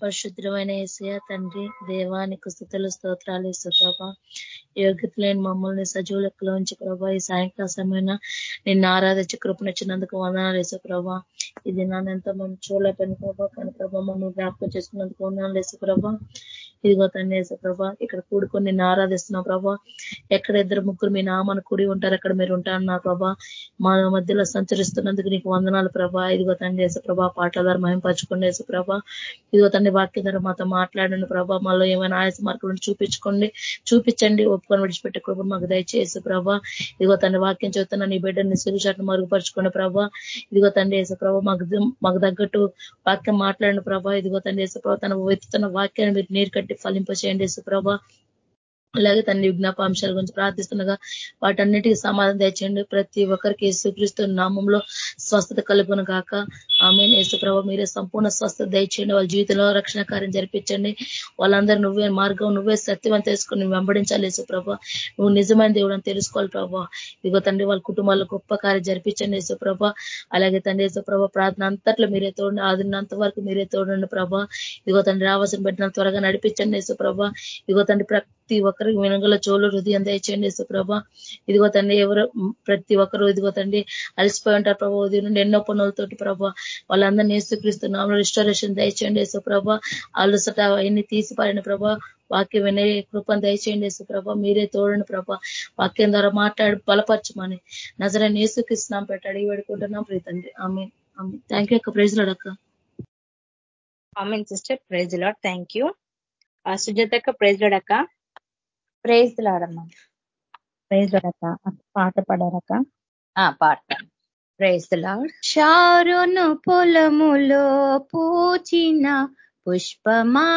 పరిశుద్ధమైన ఏసయ తండ్రి దేవానికి స్థుతులు స్తోత్రాలు ప్రభా. యోగ్యత లేని మమ్మల్ని సజీవ లెక్కలోంచి ప్రభా ఈ సాయంకాల సమయన నిన్ను ఆరాధించి కృపనిచ్చినందుకు వందనాలు వేసే ప్రభా. ఇది నన్ను ఎంతో మనం చూడలేకపోయిన ప్రభా కానీ ప్రభా మమ్మల్ని జ్ఞాపకం చేసుకున్నందుకు వందనాలు వేసే ప్రభా. ఇదిగో తండ్రి ప్రభా ఇక్కడ కూడుకొని నేను ఆరాధిస్తున్నావు ప్రభా. ఎక్కడ ఇద్దరు ముగ్గురు మీ నామను కూడి ఉంటారు అక్కడ మీరు ఉంటారు నా ప్రభా. మా మధ్యలో సంచరిస్తున్నందుకు నీకు వందనాలు ప్రభా. ఇదిగో తండ్రి వేసే ప్రభా పాటల ద్వారా మహింపరచుకోండి వేసే ప్రభా. ఇదిగో తండ్రి వాక్య ద్వారా మాతో మాట్లాడండి ప్రభా. మాలో ఏమైనా ఆయాస మార్కులను చూపించుకోండి. చూపించండి ఒప్పుకొని విడిచిపెట్టే కృపను మాకు దయచేసి ప్రభా. ఇదిగో తండ్రి వాక్యం చెబుతున్నా నీ బిడ్డని సురుచాట్ను మరుగుపరచుకోండి ప్రభా. ఇదిగో తండ్రి వేసే ప్రభా మాకు మాకు తగ్గట్టు వాక్యం మాట్లాడండి ప్రభా. ఇదిగో తండ్రి వేసే ప్రభా తన వెతుతున్న వాక్యాన్ని మీరు నీరు ఫలింప చేయండి సుప్రభ అలాగే తన విజ్ఞాపాంశాల గురించి ప్రార్థిస్తుండగా వాటన్నిటికీ సమాధానం తెచ్చండి ప్రతి ఒక్కరికి యేసుక్రీస్తు నామంలో స్వస్థత కలుగును కాక ఆమె యేసుప్రభ మీరే సంపూర్ణ స్వస్థత దయచేయండి. వాళ్ళ జీవితంలో రక్షణ కార్యం జరిపించండి. వాళ్ళందరూ నువ్వే మార్గం నువ్వే సత్యవం తెలుసుకుని వెంబడించాలి యేసుప్రభ. నువ్వు నిజమైన దేవుడు అని తెలుసుకోవాలి ప్రభా. ఇదిగో తండ్రి వాళ్ళ కుటుంబాల్లో గొప్ప కార్యం జరిపించండి యేసుప్రభ. అలాగే తండ్రి యేసుప్రభ ప్రార్థన అంతట్లో మీరే తోడండి. ఆదినంత వరకు మీరే తోడండి ప్రభా. ఇదిగో తండ్రి రావాల్సిన పెట్టిన త్వరగా నడిపించండి యేసుప్రభ. ఇదిగో తండ్రి ప్రతి ఒక్కరికి వినగల చోలు హృదయం దయచేయండి సుప్రభ ఇదిగో తండ్రి ఎవరు ప్రతి ఒక్కరు ఇదిగో తండ్రి అలసిపోయి ఉంటారు ప్రభా. ఉదయం నుండి ఎన్నో పనులతోటి ప్రభా వాళ్ళందరినీ ఏసుక్రీస్తున్నాము రిస్టరేషన్ దయచేయండి సుప్రభ అలసట అవన్నీ తీసిపారిన ప్రభా. వాక్యం వినే కృపను దయచేయండి సుప్రభ మీరే తోడండి ప్రభ. వాక్యం ద్వారా మాట్లాడి బలపరచమని నజరని ఏసుకిస్తున్నాం పెట్టాడు వేడుకుంటున్నాం. ప్రీతండి ఆమె థ్యాంక్ యూ అక్క. Praise లాడక్క sister praise lord thank you సుజాతక్క praise లాడక్క ప్రైజ్ లాడమ్మా ప్రైజ్ లాడక పాట పాడారక పాట ప్రైజ్ లాడ్ షారును పొలములో పూచిన పుష్పమా?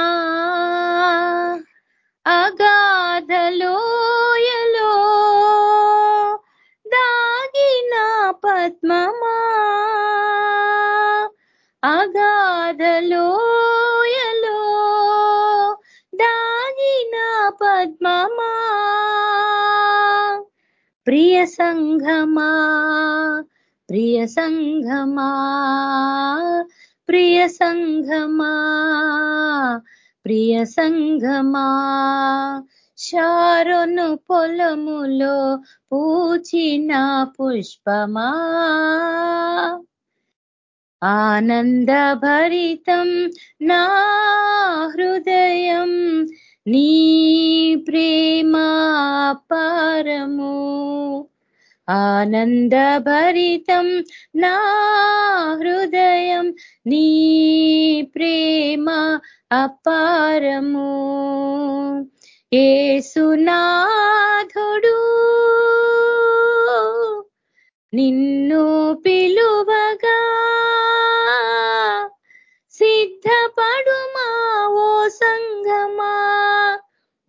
అగాధలోయలో దాగిన పద్మమా? అగాధలో ఆత్మమా ప్రియ సంఘమా ప్రియ సంఘమా ప్రియ సంఘమా ప్రియ సంఘమా శారును పొలములో పూచిన పుష్పమా. ఆనంద భరితం నా హృదయం నీ ప్రేమ పారము ఆనందభరితం నా హృదయం నీ ప్రేమ అపారము. ఏసునాథుడు నిన్ను పిలువగా సిద్ధపడుమా ఓ సంగమా?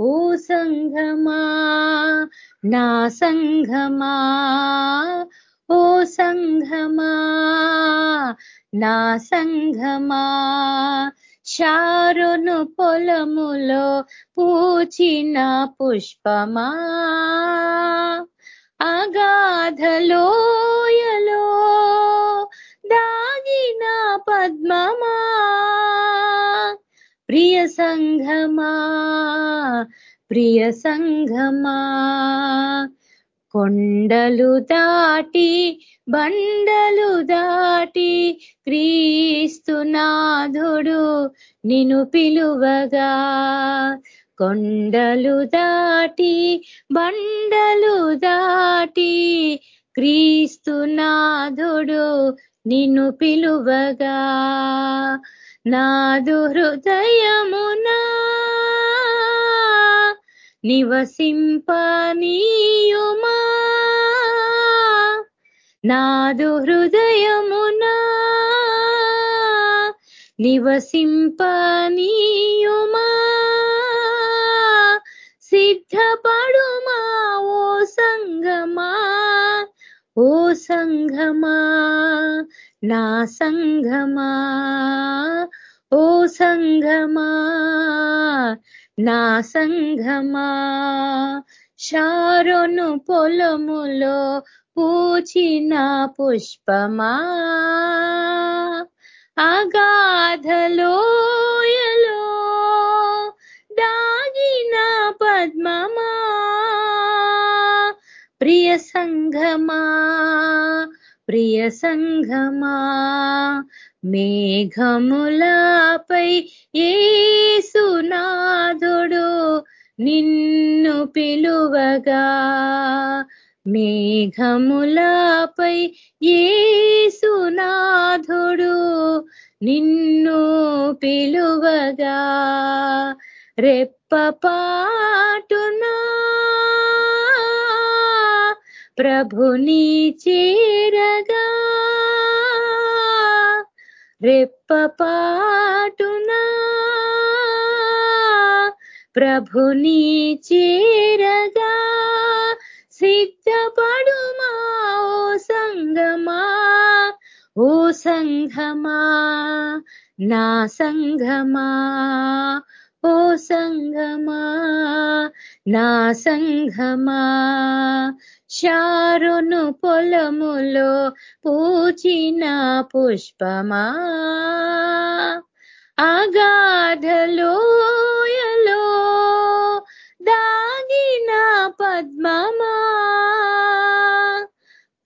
ఓ సంఘమా నా సంఘమా ఓ సంఘమా నా సంఘమా చారును పొలములో పూచిన పుష్పమా అగాధలోయలో దాగిన పద్మమా ప్రియ సంఘమా ప్రియ సంఘమా. కొండలు దాటి బండలు దాటి క్రీస్తునాథుడు నిను పిలువగా. కొండలు దాటి బండలు దాటి క్రీస్తునాథుడు నిన్ను పిలువగా. నాదు హృదయమునా నివసింపనీయుమా? నాదు హృదయమునా నివసింపనీయుమా? సిద్ధపడుమా ఓ సంగమా? ఓ సంఘమా నా సంఘమా ఓ సంఘమా నా సంఘమా షారోను పొలములో పూచిన పుష్పమా అగాధలోయలో దాగిన పద్మమా ప్రియ సంఘమా ప్రియ సంఘమా మేఘములపై ఏసునాథుడు నిన్ను పిలువగా. మేఘములపై ఏసునాథుడు నిన్ను పిలువగా. రెప్పపాటునా ప్రభుని చేరగా. రెప్పపాటునా? ప్రభుని చేరగా సిద్ధపడుమా ఓ సంగమా? ఓ సంఘమా నా సంఘమా ఓ సంఘమా నా సంఘమా శారును పొలములో పూచిన పుష్పమా? అగాధలోయలో దాగిన పద్మమా?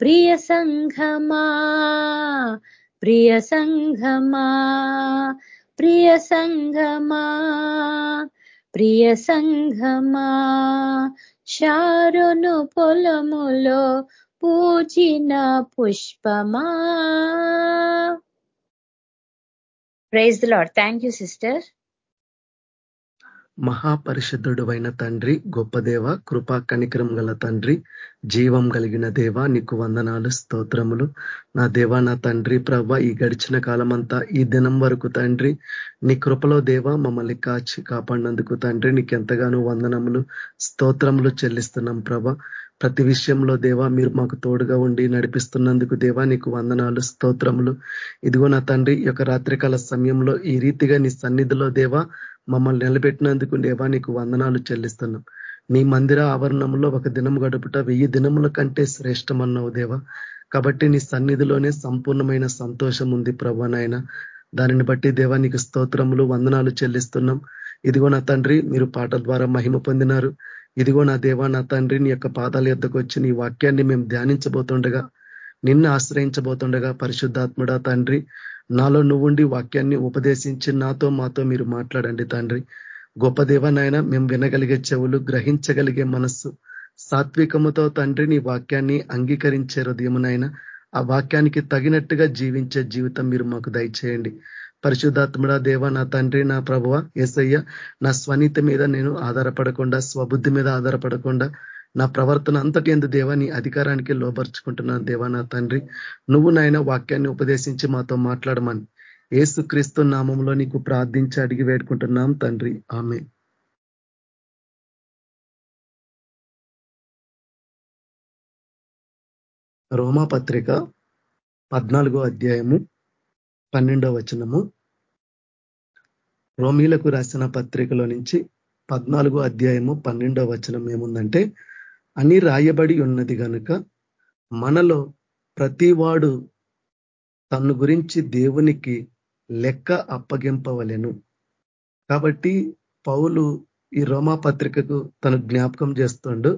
ప్రియ సంఘమా ప్రియ సంఘమా ప్రియ సంఘమా ప్రియ సంఘమా శారును పొలములో పూచిన పుష్పమా? Praise lord thank you sister మహాపరిషుద్ధుడు అయిన తండ్రి గొప్ప దేవ కృపా కనికరం గల తండ్రి జీవం కలిగిన దేవ నీకు వందనాలు స్తోత్రములు. నా దేవ నా తండ్రి ప్రభ ఈ గడిచిన కాలమంతా ఈ దినం వరకు తండ్రి నీ కృపలో దేవ మమ్మల్ని కాచి కాపాడినందుకు తండ్రి నీకెంతగానో వందనములు స్తోత్రములు చెల్లిస్తున్నాం ప్రభ ప్రతి విషయంలో దేవా మీరు మాకు తోడుగా ఉండి నడిపిస్తున్నందుకు దేవా నీకు వందనాలు స్తోత్రములు. ఇదిగో నా తండ్రి యొక్క రాత్రికాల సమయంలో ఈ రీతిగా నీ సన్నిధిలో దేవా మమ్మల్ని నిలబెట్టినందుకు దేవా నీకు వందనాలు చెల్లిస్తున్నాం. నీ మందిర ఆవరణంలో ఒక దినం గడుపుట వెయ్యి దినముల కంటే శ్రేష్టమన్నావు దేవా. కాబట్టి నీ సన్నిధిలోనే సంపూర్ణమైన సంతోషం ఉంది ప్రభానైనా దానిని బట్టి దేవా నీకు స్తోత్రములు వందనాలు చెల్లిస్తున్నాం. ఇదిగో నా తండ్రి మీరు పాట ద్వారా మహిమ పొందినారు. ఇదిగో నా దేవా నా తండ్రి నీ యొక్క పాదాల ఎద్దకు వచ్చి నీ వాక్యాన్ని మేము ధ్యానించబోతుండగా నిన్ను ఆశ్రయించబోతుండగా పరిశుద్ధాత్ముడా తండ్రి నాలో నువ్వుండి వాక్యాన్ని ఉపదేశించి నాతో మాతో మీరు మాట్లాడండి తండ్రి. గొప్ప దేవనైనా మేము వినగలిగే చెవులు గ్రహించగలిగే మనస్సు సాత్వికముతో తండ్రి నీ వాక్యాన్ని అంగీకరించే హృదయమునైనా ఆ వాక్యానికి తగినట్టుగా జీవించే జీవితం మీరు మాకు దయచేయండి. పరిశుద్ధాత్ముడా దేవ నా తండ్రి నా ప్రభువ ఎసయ్య నా స్వనీతి మీద నేను ఆధారపడకుండా స్వబుద్ధి మీద ఆధారపడకుండా నా ప్రవర్తన అంతటి ఎందు దేవా నీ అధికారానికి లోపరుచుకుంటున్నాను దేవా నా తండ్రి. నువ్వు నాయన వాక్యాన్ని ఉపదేశించి మాతో మాట్లాడమని. ఏసు క్రీస్తు నామంలో నీకు ప్రార్థించి అడిగి వేడుకుంటున్నాం తండ్రి. ఆమె రోమా పత్రిక పద్నాలుగో అధ్యాయము పన్నెండో వచనము. రోమీలకు రాసిన పత్రికలో నుంచి పద్నాలుగో అధ్యాయము పన్నెండో వచనం ఏముందంటే అని రాయబడి ఉన్నది కనుక మనలో ప్రతివాడు తన్ను గురించి దేవునికి లెక్క అప్పగింపవలెను. కాబట్టి పౌలు ఈ రోమా పత్రికకు తను జ్ఞాపకం చేస్తుండు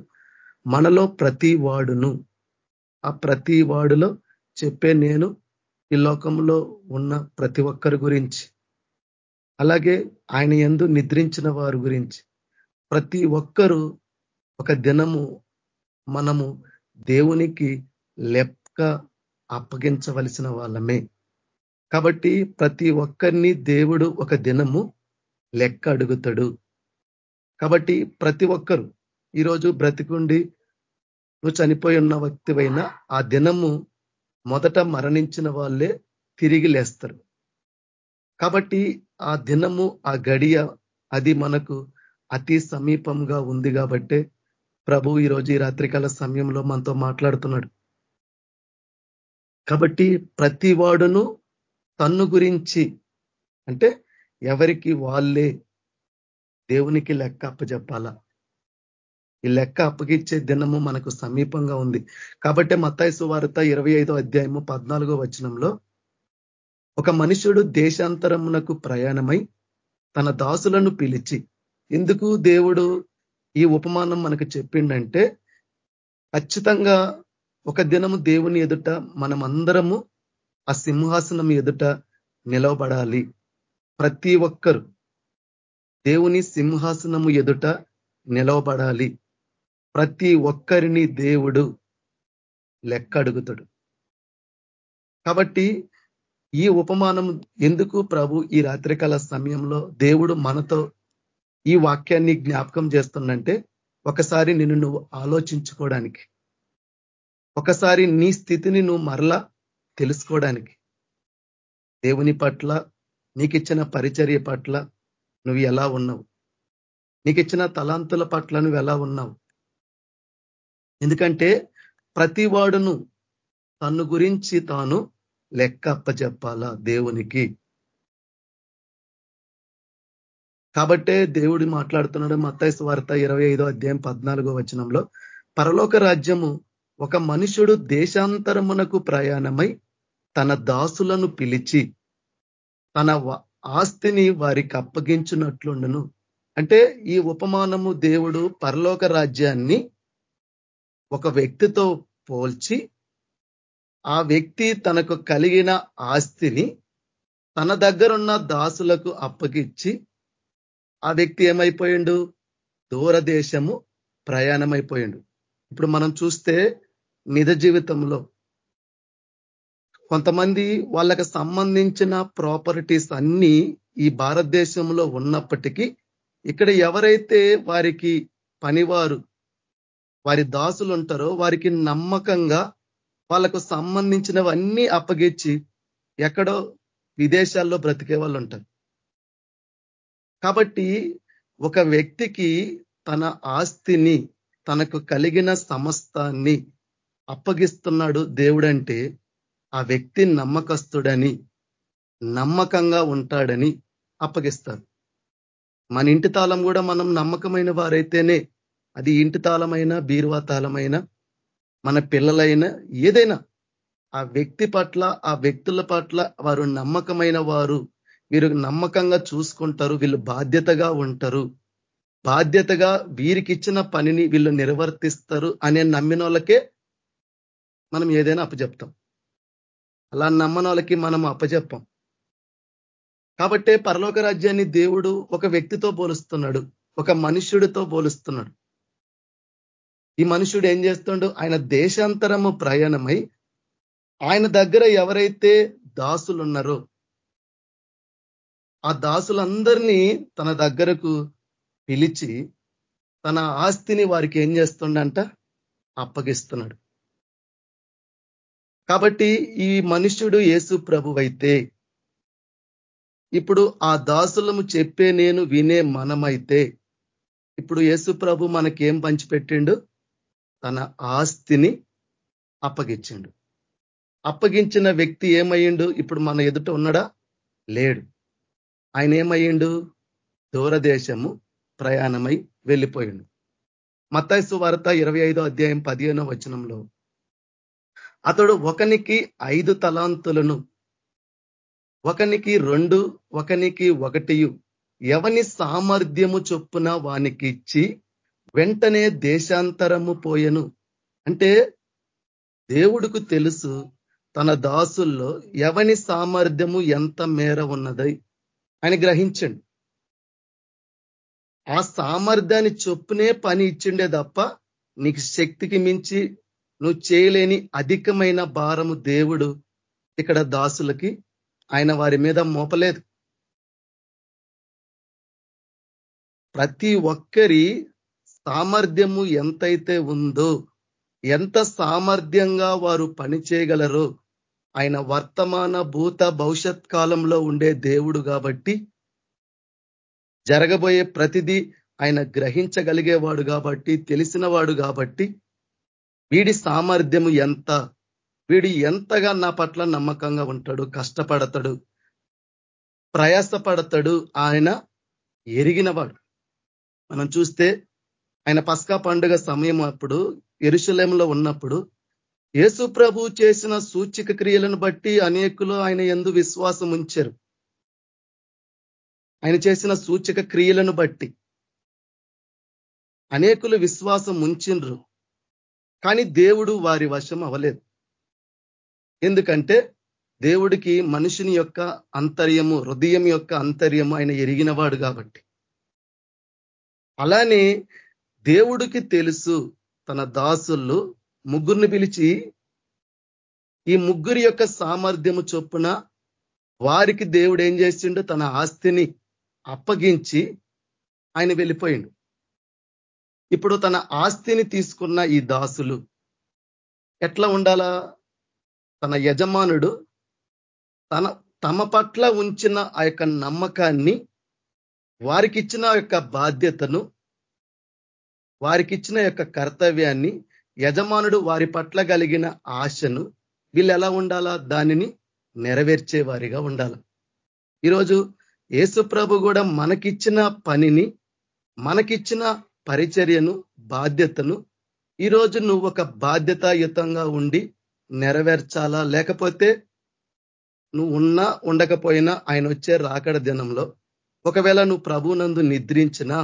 మనలో ప్రతి వాడును ఆ ప్రతి వాడులో చెప్పే నేను ఈ లోకంలో ఉన్న ప్రతి ఒక్కరి గురించి అలాగే ఆయన ఎందు నిద్రించిన వారి గురించి ప్రతి ఒక్కరూ ఒక దినము మనము దేవునికి లెక్క అప్పగించవలసిన వాళ్ళమే. కాబట్టి ప్రతి ఒక్కరిని దేవుడు ఒక దినము లెక్క అడుగుతాడు. కాబట్టి ప్రతి ఒక్కరు ఈరోజు బ్రతికుండి నువ్వు చనిపోయి ఉన్న వ్యక్తివైనా ఆ దినము మొదట మరణించిన వాళ్ళే తిరిగి లేస్తారు. కాబట్టి ఆ దినము ఆ గడియ అది మనకు అతి సమీపంగా ఉంది కాబట్టే ప్రభు ఈరోజు ఈ రాత్రికాల సమయంలో మనతో మాట్లాడుతున్నాడు. కాబట్టి ప్రతి వాడును తన్ను గురించి అంటే ఎవరికి వాళ్ళే దేవునికి లెక్క అప్పచెప్పాలా ఈ లెక్క అప్పగిచ్చే దినము మనకు సమీపంగా ఉంది. కాబట్టి మత్తాయిసు వార్త ఇరవై ఐదో అధ్యాయము పద్నాలుగో వచనంలో ఒక మనుషుడు దేశాంతరమునకు ప్రయాణమై తన దాసులను పిలిచి ఎందుకు దేవుడు ఈ ఉపమానం మనకు చెప్పిండంటే ఖచ్చితంగా ఒక దినము దేవుని ఎదుట మనమందరము ఆ సింహాసనం ఎదుట నిలవబడాలి. ప్రతి ఒక్కరు దేవుని సింహాసనము ఎదుట నిలవబడాలి. ప్రతి ఒక్కరిని దేవుడు లెక్క అడుగుతాడు కాబట్టి ఈ ఉపమానం ఎందుకు ప్రభు ఈ రాత్రికాల సమయంలో దేవుడు మనతో ఈ వాక్యాన్ని జ్ఞాపకం చేస్తుందంటే ఒకసారి నిన్ను నువ్వు ఆలోచించుకోవడానికి ఒకసారి నీ స్థితిని నువ్వు మరలా తెలుసుకోవడానికి దేవుని పట్ల నీకిచ్చిన పరిచర్య పట్ల నువ్వు ఎలా ఉన్నావు? నీకిచ్చిన తలాంతుల పట్ల నువ్వు ఎలా ఉన్నావు? ఎందుకంటే ప్రతి వాడును తన్ను గురించి తాను లెక్క అప్పచెప్పాలా దేవునికి? కాబట్టే దేవుడు మాట్లాడుతున్నాడు మత్తైస్ వార్త ఇరవై ఐదో అధ్యాయం పద్నాలుగో వచనంలో. పరలోక రాజ్యము ఒక మనుషుడు దేశాంతరమునకు ప్రయాణమై తన దాసులను పిలిచి తన ఆస్తిని వారికి అప్పగించినట్లుండును. అంటే ఈ ఉపమానము దేవుడు పరలోక రాజ్యాన్ని ఒక వ్యక్తితో పోల్చి ఆ వ్యక్తి తనకు కలిగిన ఆస్తిని తన దగ్గరున్న దాసులకు అప్పగిచ్చి ఆ వ్యక్తి ఏమైపోయిండు? దూరదేశము ప్రయాణమైపోయిండు. ఇప్పుడు మనం చూస్తే నిజ జీవితంలో కొంతమంది వాళ్ళకి సంబంధించిన ప్రాపర్టీస్ అన్నీ ఈ భారతదేశంలో ఉన్నప్పటికీ ఇక్కడ ఎవరైతే వారికి పనివారు వారి దాసులు ఉంటారో వారికి నమ్మకంగా వాళ్ళకు సంబంధించినవన్నీ అప్పగించి ఎక్కడో విదేశాల్లో బ్రతికే వాళ్ళు ఉంటారు కాబట్టి ఒక వ్యక్తికి తన ఆస్తిని తనకు కలిగిన సమస్తాన్ని అప్పగిస్తున్నాడు దేవుడంటే ఆ వ్యక్తి నమ్మకస్తుడని నమ్మకంగా ఉంటాడని అప్పగిస్తారు మన ఇంటి తాళం కూడా మనం నమ్మకమైన వారైతేనే అది ఇంటి తాళమైన బీరువా తాళమైన మన పిల్లలైనా ఏదైనా ఆ వ్యక్తి పట్ల ఆ వ్యక్తుల పట్ల వారు నమ్మకమైన వారు వీరు నమ్మకంగా చూసుకుంటారు వీళ్ళు బాధ్యతగా ఉంటారు. బాధ్యతగా వీరికి ఇచ్చిన పనిని వీళ్ళు నిర్వర్తిస్తారు అనే నమ్మిన వాళ్ళకే మనం ఏదైనా అప్పచెప్తాం అలా నమ్మన వాళ్ళకి మనం అప్పచెప్పాం కాబట్టే పరలోక రాజ్యాన్ని దేవుడు ఒక వ్యక్తితో పోలుస్తున్నాడు ఒక మనుష్యుడితో పోలుస్తున్నాడు. ఈ మనుషుడు ఏం చేస్తుండో? ఆయన దేశాంతరము ప్రయాణమై ఆయన దగ్గర ఎవరైతే దాసులు ఉన్నారో ఆ దాసులందరినీ తన దగ్గరకు పిలిచి తన ఆస్తిని వారికి ఏం చేస్తుండంట? అప్పగిస్తున్నాడు. కాబట్టి ఈ మనుష్యుడు యేసు ప్రభువైతే ఇప్పుడు ఆ దాసులము చెప్పే నేను వినే మనమైతే ఇప్పుడు యేసు ప్రభు మనకేం పంచిపెట్టిండు? తన ఆస్తిని అప్పగించిండు. అప్పగించిన వ్యక్తి ఏమయ్యిండు? ఇప్పుడు మన ఎదుట ఉన్నాడా? లేడు. ఆయన ఏమయ్యిండు? దూరదేశము ప్రయాణమై వెళ్ళిపోయిండు. మత్తాయిసు వార్త ఇరవై అధ్యాయం పదిహేనో వచనంలో అతడు ఒకనికి ఐదు తలాంతులను ఒకనికి రెండు ఒకనికి ఒకటియు ఎవని సామర్థ్యము చొప్పున వానికి ఇచ్చి వెంటనే దేశాంతరము పోయెను. అంటే దేవుడుకు తెలుసు తన దాసుల్లో ఎవని సామర్థ్యము ఎంత మేర ఉన్నదై ఆయన గ్రహించండి. ఆ సామర్థ్యాన్ని చొప్పునే పని ఇచ్చిండే తప్ప నీకు శక్తికి మించి నువ్వు చేయలేని అధికమైన భారము దేవుడు ఇక్కడ దాసులకి ఆయన వారి మీద మోపలేదు. ప్రతి ఒక్కరి సామర్థ్యము ఎంతైతే ఉందో ఎంత సామర్థ్యంగా వారు పని చేయగలరో ఆయన వర్తమాన భూత భవిష్యత్ కాలంలో ఉండే దేవుడు కాబట్టి జరగబోయే ప్రతిదీ ఆయన గ్రహించగలిగేవాడు కాబట్టి తెలిసినవాడు కాబట్టి వీడి సామర్థ్యము ఎంత? వీడు ఎంతగా నా పట్ల నమ్మకంగా ఉంటాడు కష్టపడతాడు ప్రయాసపడతాడు ఆయన ఎరిగినవాడు. మనం చూస్తే ఆయన పస్కా పండుగ సమయం అప్పుడు ఎరుశలేంలో ఉన్నప్పుడు యేసు ప్రభు చేసిన సూచిక క్రియలను బట్టి అనేకులు ఆయన ఎందు విశ్వాసం ఉంచారు. ఆయన చేసిన సూచిక క్రియలను బట్టి అనేకులు విశ్వాసం ఉంచిండ్రు కానీ దేవుడు వారి వశం అవలేదు ఎందుకంటే దేవుడికి మనుషుని యొక్క అంతర్యము హృదయం యొక్క అంతర్యము ఆయన ఎరిగినవాడు కాబట్టి. అలానే దేవుడికి తెలుసు తన దాసులు ముగ్గురిని పిలిచి ఈ ముగ్గురి యొక్క సామర్థ్యము చొప్పున వారికి దేవుడు ఏం చేసిండు? తన ఆస్తిని అప్పగించి ఆయన వెళ్ళిపోయిండు. ఇప్పుడు తన ఆస్తిని తీసుకున్న ఈ దాసులు ఎట్లా ఉండాలా? తన యజమానుడు తన తమ పట్ల ఉంచిన ఆ యొక్క నమ్మకాన్ని వారికి ఇచ్చిన యొక్క బాధ్యతను వారికి ఇచ్చిన యొక్క కర్తవ్యాన్ని యజమానుడు వారి పట్ల కలిగిన ఆశను వీళ్ళు ఎలా ఉండాలా? దానిని నెరవేర్చే వారిగా ఉండాల. ఈరోజు యేసుప్రభు కూడా మనకిచ్చిన పనిని మనకిచ్చిన పరిచర్యను బాధ్యతను ఈరోజు నువ్వు ఒక బాధ్యతాయుతంగా ఉండి నెరవేర్చాలా? లేకపోతే నువ్వు ఉన్నా ఉండకపోయినా ఆయన వచ్చే రాకడ దినంలో ఒకవేళ నువ్వు ప్రభునందు నిద్రించినా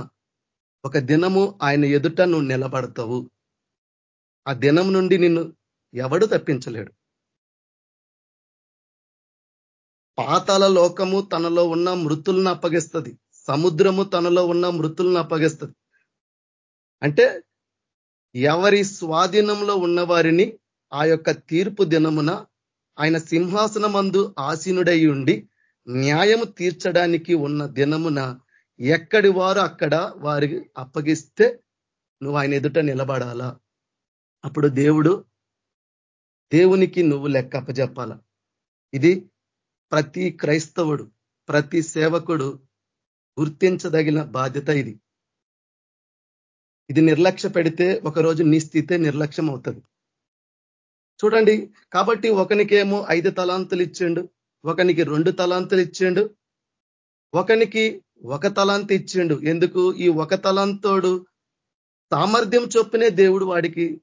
ఒక దినము ఆయన ఎదుట నువ్వు నిలబడతావు. ఆ దినం నుండి నిన్ను ఎవడు తప్పించలేడు. పాతాల లోకము తనలో ఉన్న మృతులను అప్పగిస్తుంది. సముద్రము తనలో ఉన్న మృతులను అప్పగిస్తుంది. అంటే ఎవరి స్వాధీనంలో ఉన్నవారిని ఆ యొక్క తీర్పు దినమున ఆయన సింహాసనమందు ఆసీనుడై ఉండి న్యాయము తీర్చడానికి ఉన్న దినమున ఎక్కడి వారు అక్కడ వారికి అప్పగిస్తే నువ్వు ఆయన ఎదుట నిలబడాలా? అప్పుడు దేవుడు దేవునికి నువ్వు లెక్క అప్పజెప్పాల? ఇది ప్రతి క్రైస్తవుడు ప్రతి సేవకుడు గుర్తించదగిన బాధ్యత ఇది. ఇది నిర్లక్ష్య పెడితే ఒకరోజు నీ స్థితే నిర్లక్ష్యం అవుతుంది. చూడండి కాబట్టి ఒకనికేమో ఐదు తలాంతులు ఇచ్చిండు ఒకనికి రెండు తలాంతులు ఇచ్చిండు ఒకనికి ఒక తలాంత ఇచ్చిండు. ఎందుకు? ఈ ఒక తలాంతోడు సామర్థ్యం చొప్పునే దేవుడు వాడికి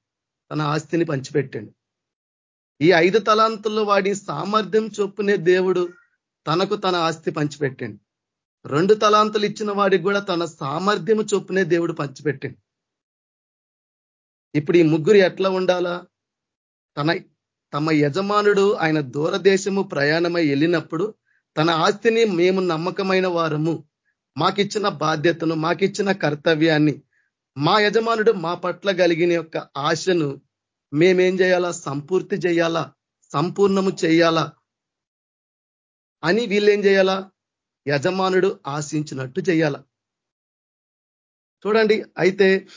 తన ఆస్తిని పంచిపెట్టాడు. ఈ ఐదు తలాంతుల్లో వాడి సామర్థ్యం చొప్పునే దేవుడు తనకు తన ఆస్తి పంచిపెట్టాడు. రెండు తలాంతులు ఇచ్చిన వాడికి కూడా తన సామర్థ్యం చొప్పునే దేవుడు పంచిపెట్టాడు. ఇప్పుడు ఈ ముగ్గురు ఎట్లా ఉండాలా? తన తమ యజమానుడు ఆయన దూరదేశము ప్రయాణమై వెళ్ళినప్పుడు తన ఆస్తిని మేము నమ్మకమైన వారము. మాకిచ్చిన బాధ్యతను మాకిచ్చిన కర్తవ్యాన్ని మా యజమానుడు మా పట్ల కలిగిన యొక్క ఆశను మేమేం చేయాలా? సంపూర్తి చేయాలా? సంపూర్ణము చేయాలా? అని వీళ్ళేం చేయాలా? యజమానుడు ఆశించినట్టు చేయాల? చూడండి అయితే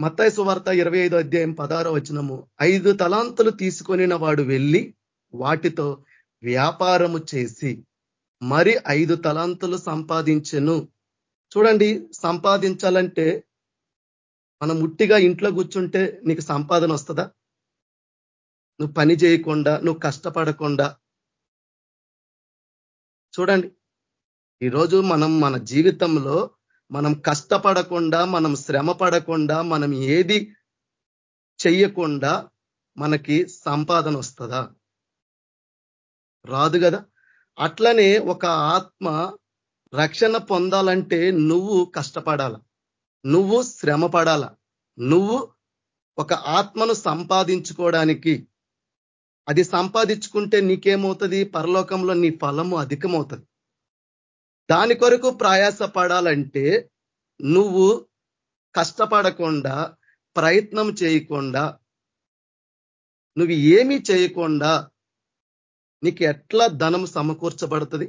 మత్తాయి సువార్త ఇరవై ఐదో అధ్యాయం పదారో వచనము ఐదు తలాంతులు తీసుకొనిన వాడు వెళ్ళి వాటితో వ్యాపారము చేసి మరి ఐదు తలాంతులు సంపాదించెను. చూడండి సంపాదించాలంటే మనం ముట్టిగా ఇంట్లో కూర్చుంటే నీకు సంపాదన వస్తుందా? నువ్వు పని చేయకుండా నువ్వు కష్టపడకుండా. చూడండి ఈరోజు మనం మన జీవితంలో మనం కష్టపడకుండా మనం శ్రమ పడకుండా మనం ఏది చెయ్యకుండా మనకి సంపాదన వస్తుందా? రాదు కదా. అట్లనే ఒక ఆత్మ రక్షణ పొందాలంటే నువ్వు కష్టపడాల. నువ్వు శ్రమ పడాల. నువ్వు ఒక ఆత్మను సంపాదించుకోవడానికి. అది సంపాదించుకుంటే నీకేమవుతుంది? పరలోకంలో నీ ఫలము అధికమవుతుంది. దాని కొరకు ప్రయాస పడాలంటే నువ్వు కష్టపడకుండా ప్రయత్నం చేయకుండా నువ్వు ఏమీ చేయకుండా నీకు ఎట్లా ధనం సమకూర్చబడుతుంది?